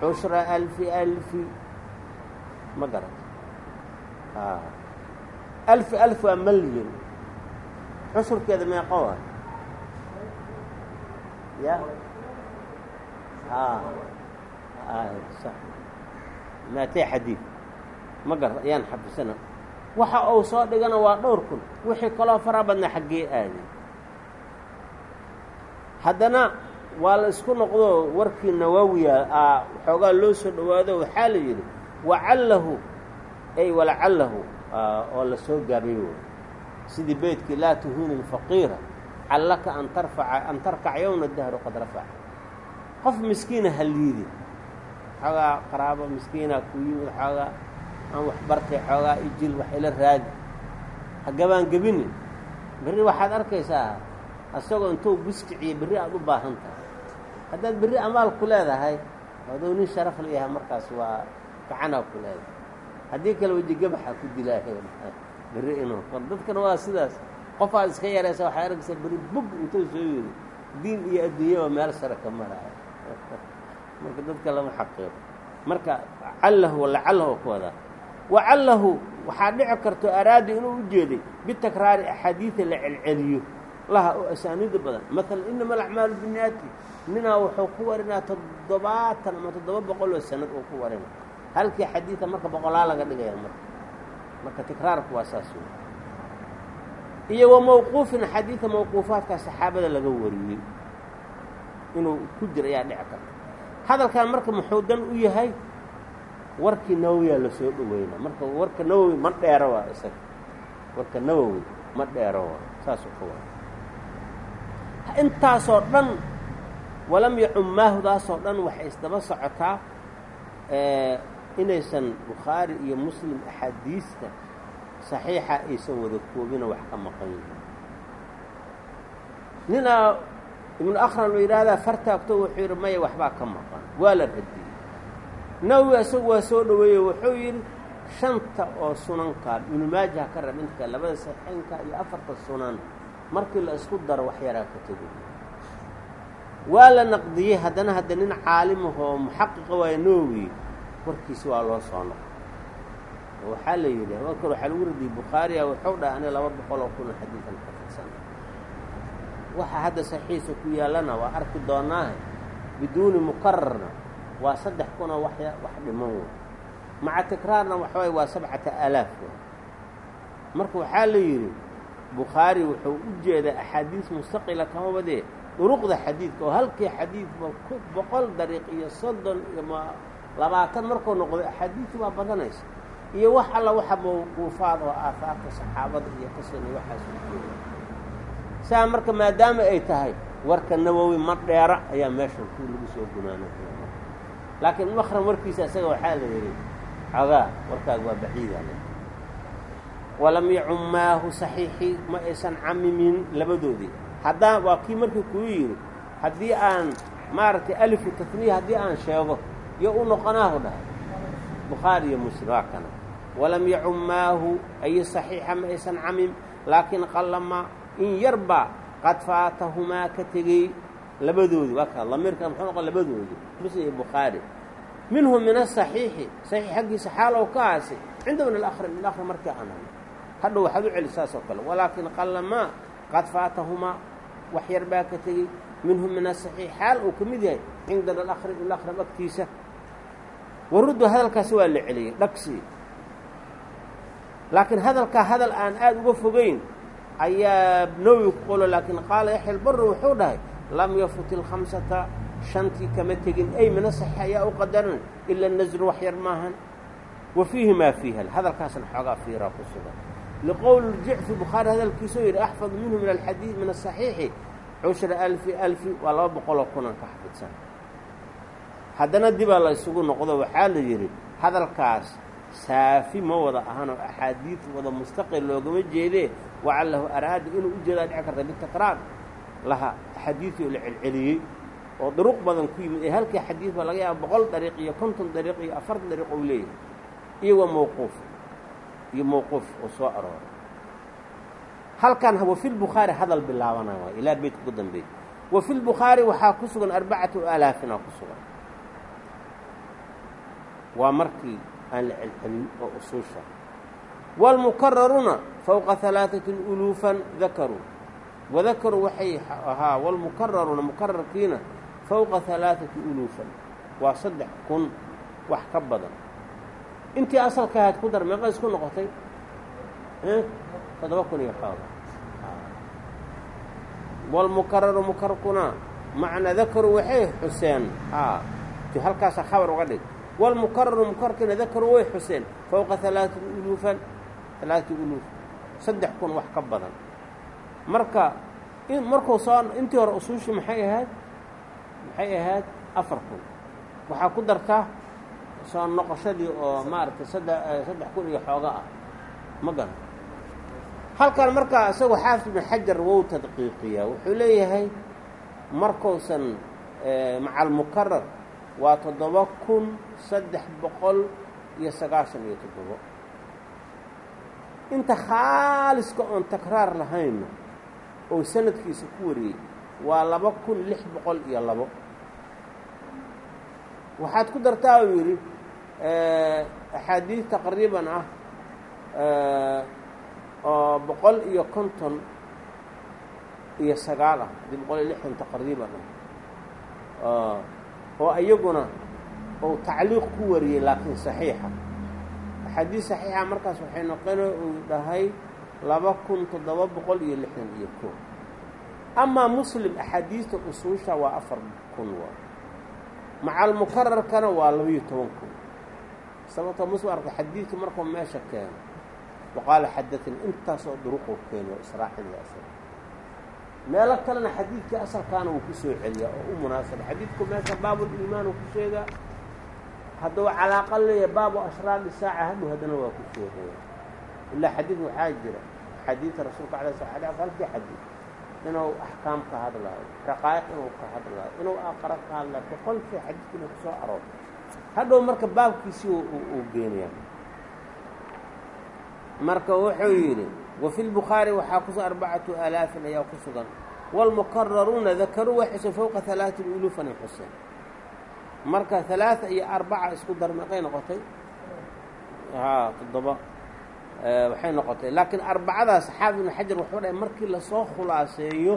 cushra alfi alfi. Ma garat alfi alf waa malyan cushurkeeda meeqo ah. Ya sax. Maatee xadiid ma gar ayaan xafisana waxa uu soo dhigana waa dhowr kun. Wixii kaloo fara badna xaggee aaday haddana waa la isku noqdo warkii nawaawiya a xoogaa loo soo dhowaado waxaa la yidhi wacallahu ay walacallahu oo la soo gaabay wey sidii beydkii laa tuhiini lfaqiira callaka an tarfaca an tarkac yowna dahru qad rafaca. Qof miskiina ha liidi. Xoogaa qaraabo miskiina ku yimid xoogaa aan wax bartay xoogaa ijil wax ila raadi. Ha gabaan gebini berri waxaad arkaysaa asagoo intuu biskiciyo berri aada u baahan tahay. Haddaad berri amaal ku leedahay adou nin sharaf la yahay markaas waa gacanaa ku leedahay. Haddii kale weji gabaxa ku dilaahay. Berri inuu qor dadkana waa sidaas. Qofaad iska yaraysa waxaad arkaysaa berri bug intuu soo yiri. Diin iyo adduunyaba meel sare ka maraayo. Marka dadka lama xaqiiqo. Marka callahu lacalahu ku wadaa wacallahu waxaa dhici karto araada inuu u jeeday bitakraari axaadiida la celceliyo laha oo asaaniida badan. Maalan inama alacmaalu biniyaati ninaa wuxuu ku warinaa toddobaatan ama toddoba boqol oo sanad uu ku warina. Halkii xadiida marka boqolaa laga dhigaya marka. Marka tikraarku waa saas wey iyo wa mawquufin xadiida mawquufaadkaa saxaabada laga wariyey. Inuu ku jiro ayaa dhici karta. Hadalkan marka muxuu dan u yahay? Warkii nawowiyaa la soo dhoweyna marka warka nawowi ma dheero waa isaga. Warka nawowi ma dheero waa saasuu ka wara intaasoo dhan walam yacumaahudaasoo dhan waxay isdaba socotaa inaysan bukhaari iyo muslim axaadiista saxiixa aysan wada koobina wax ka maqan yihiin. Ninaa ibnu akran uu yidhaahdaa fartaagto wuxuu yidhi maya waxbaa ka maqan waa la radiyey nawowi isagu waa soo dhoweeye wuxuu yidhi shanta oo sunankaa ibnu maaja ka rab inta labada saxiinka iyo afarta sunan markii la isku daro wax yaraa ka tego waa la naqdiyey haddana hadda nin caalimahoo muxaqiqa waaya nawowi warkiisi waa loo soo noqo waxaa la yidhi markar waxaa lagu radiyey bukhaariya wuxuu dhaha ani laba boqoloo kuna xadiidan ka tirsan waxa hadda saxiisa ku yaallana waa arki doonaahe biduuni mukararna waa saddex kunoo wax wax dhiman wey maca tikraarna waxaway waa sabcata aalaaf marka waxaa la yidhi bukhaari wuxuu u jeedaa axaadiis mustaqila kama wadee duruqda xadiidka oo halkii xadiidba boqol dariiq iyo soddon iyo labaatan markuu noqdo axaadiisu baa badanaysa. Iyo wax alla waxa mawquufaad oo aahaarta saxaabada iyo iyo waxaas jeeda saa marka maadaama ay tahay warka nawowi ma dheera ayaa meeshan ku lagu soo gunaano laakiin makram warkiisa isaga waxaa la yidhi xogaa warkaaga waa baciida walam yacummaahu saxiixii ma aysan camimin labadoodii. Haddaan waa kii markii kuu yidhi haddii aan maaragtay alifu taniya haddii aan sheego iyo u noqonaahu dhahay. Bukhaari iyo muslim waa kana. Walam yacummaahu ay saxiixa ma aysan camim laakiin qallama in yarba qad faatahumaa ka tegey labadoodii. Waa kaa lamiirka muxuu noqon labadoodii. Muslim iyo bukhaari. Minhu min asaxiixi saxiix xaggiisa xaalow ka aasi cinda min alakri min alakri markii aan hadhow waxaad u celi saas kale. Walaakin qallamaa qad faatahumaa wax yar baa ka tegey. Minhu min asaxiix xaal uu ka mid yahay cindana alakri min alakram agtiisa waruddu hadalkaasi waa la celiyey dhagsi laakiin hadalkaa hadal aan aada uga fogeyn ayaa nawowi ku qolo laakiin qaala yaxya albarri wuxuu dhahay lam yafut ilkhamsata shantii kama tegin. Ay mina saxiix ayaa u qadaran ila nasru wax yar maahan. Wa fiihi maa fiiha hadalkaasna xoogaa fiiraa ku sugan liqowli ljicfi bukhaari hadalkiisuu yidhi axfad minhu min alxadiid min asaxiixi cushra alfi alfi waa laba boqoloo kunan ka xafidsan haddana dibaa la isugu noqdo waxaa la yidhi hadalkaas saafi ma wada ahanoo axaadiid wada mustaqil loogama jeedee wacallahu araada inuu u jeedaa dhici karta bitakraar laha axaadiidii la celceliyey oo duruq badan ku yimid ee halkii xadiid ba laga yaaba boqol dariiq iyo konton dariiq iyo afartan dariiq ou leeyahay iyo waa mawquuf iyo mawquuf oo soo arooray halkan wa fi lbukhaari hadal bilaabana waay ilaa beytka ugu dambeeyey wa fi lbukhaari waxaa ku sugan arbacatu alaafina ku sugan waa markii aan la celcelin oo usuusha wاlmukararuna fowqa halaaثaةi uluufan dakaruu wadakaruu waxay ahaa wاlmukararuna mukararkiina fowqa halaaثati uluufan waa saddex kun wax ka badan intii asalka ahayd ku dar meeqa isku noqotay toddoba kun iyo xooga. Wlmukararu mukarkuna macna dakaru waxay xuseen. Halkaasa khabar uga dhig. Wlmukararu mukarkina dakaru way xuseen. Fowqa alaati uluufan alaati uluuf. Saddex kun wax ka badan. Marka markuu soo intii hore usuushii maxay ahaad maxay ahayd afar kun. Waxaa ku dartaa soo noqoshadii oo maaragtay sadde saddex kun iyo xooga ah. Ma garan. Halkan markaa isagoo xaafid ibn xajar wou tadqiiqiyaa. Wuxuu leeyahay markuusan maca almukarar waa toddoba kun saddex boqol iyo sagaashan iyo toddobo. Inta khaaliska oon takraar lahayna oo sanadkiisa ku wariyey waa laba kun lix boqol iyo labo. Waxaad ku dartaa uu yidhi axaadiid taqriiban ah oo boqol iyo konton iyo sagaal ah haddii boqol iyo lixdan taqriiban ah oo iyaguna uu tacliiq ku wariyey laakiin saxiixa axaadiis saxiixa markaas waxay noqona uu dhahay laba kun toddoba boqol iyo lixdan iyo koo amaa muslim axaadiista usuusha waa afar kun waa maca almukararkana waa labaiyo toban kun sababtoo muslim arka xadiidka markuu meesha keeno waqaala xadaani intaasoo duruquu keeno israaxinaya asaga meelo kalena xadiidkii asalkaana wuu ku soo celiyaa oo u munaasaba xadiidku meesha baabuliimaan uu ku sheegaa. Hadduu calaaqa leeyahay baabu ashraadi saaca hadhow haddana waa ku sheegaya ilaa xadiid waxaa jira xadiidka rasuulka ala halkii xadiid inuu axkaam ka hadlaayo raqaa'iq inuu ka hadlaayo inuu aqara ka hadlaayo boqol shay xadiidku inuu ku soo aroorto hadhow marka baabkiisii uu geenaya marka wuxuu yidhi wa fi lbukhaari waxaa kusugan arbacatu alaafin ayaa ku sugan wاlmukararuuna dakaruu way xuseen fowqa halaaثin uluufanay xuseen marka halaaثa iyo arbaca isku dar meeqay noqotay haa toddoba waxay noqotay laakiin arbacadaas xaafid ibn xajar wuxuu dhahay markii lasoo khulaaseeyo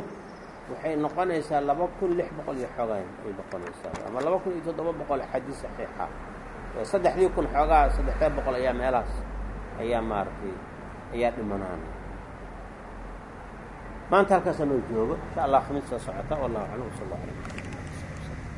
waxay noqonaysaa laba kun lix boqol iyo xoogaa ay noqonaysaa ama laba kun iyo toddoba boqol xadiis saxiixa. Saddexdii kun xoogaa saddexdee boqol ayaa meelahaas ayaa maaragtay ayaa dhimanaan. Maanta halkaasa noo joogo insha allah khamiis soo socota. Wallahu aclam sal alla alay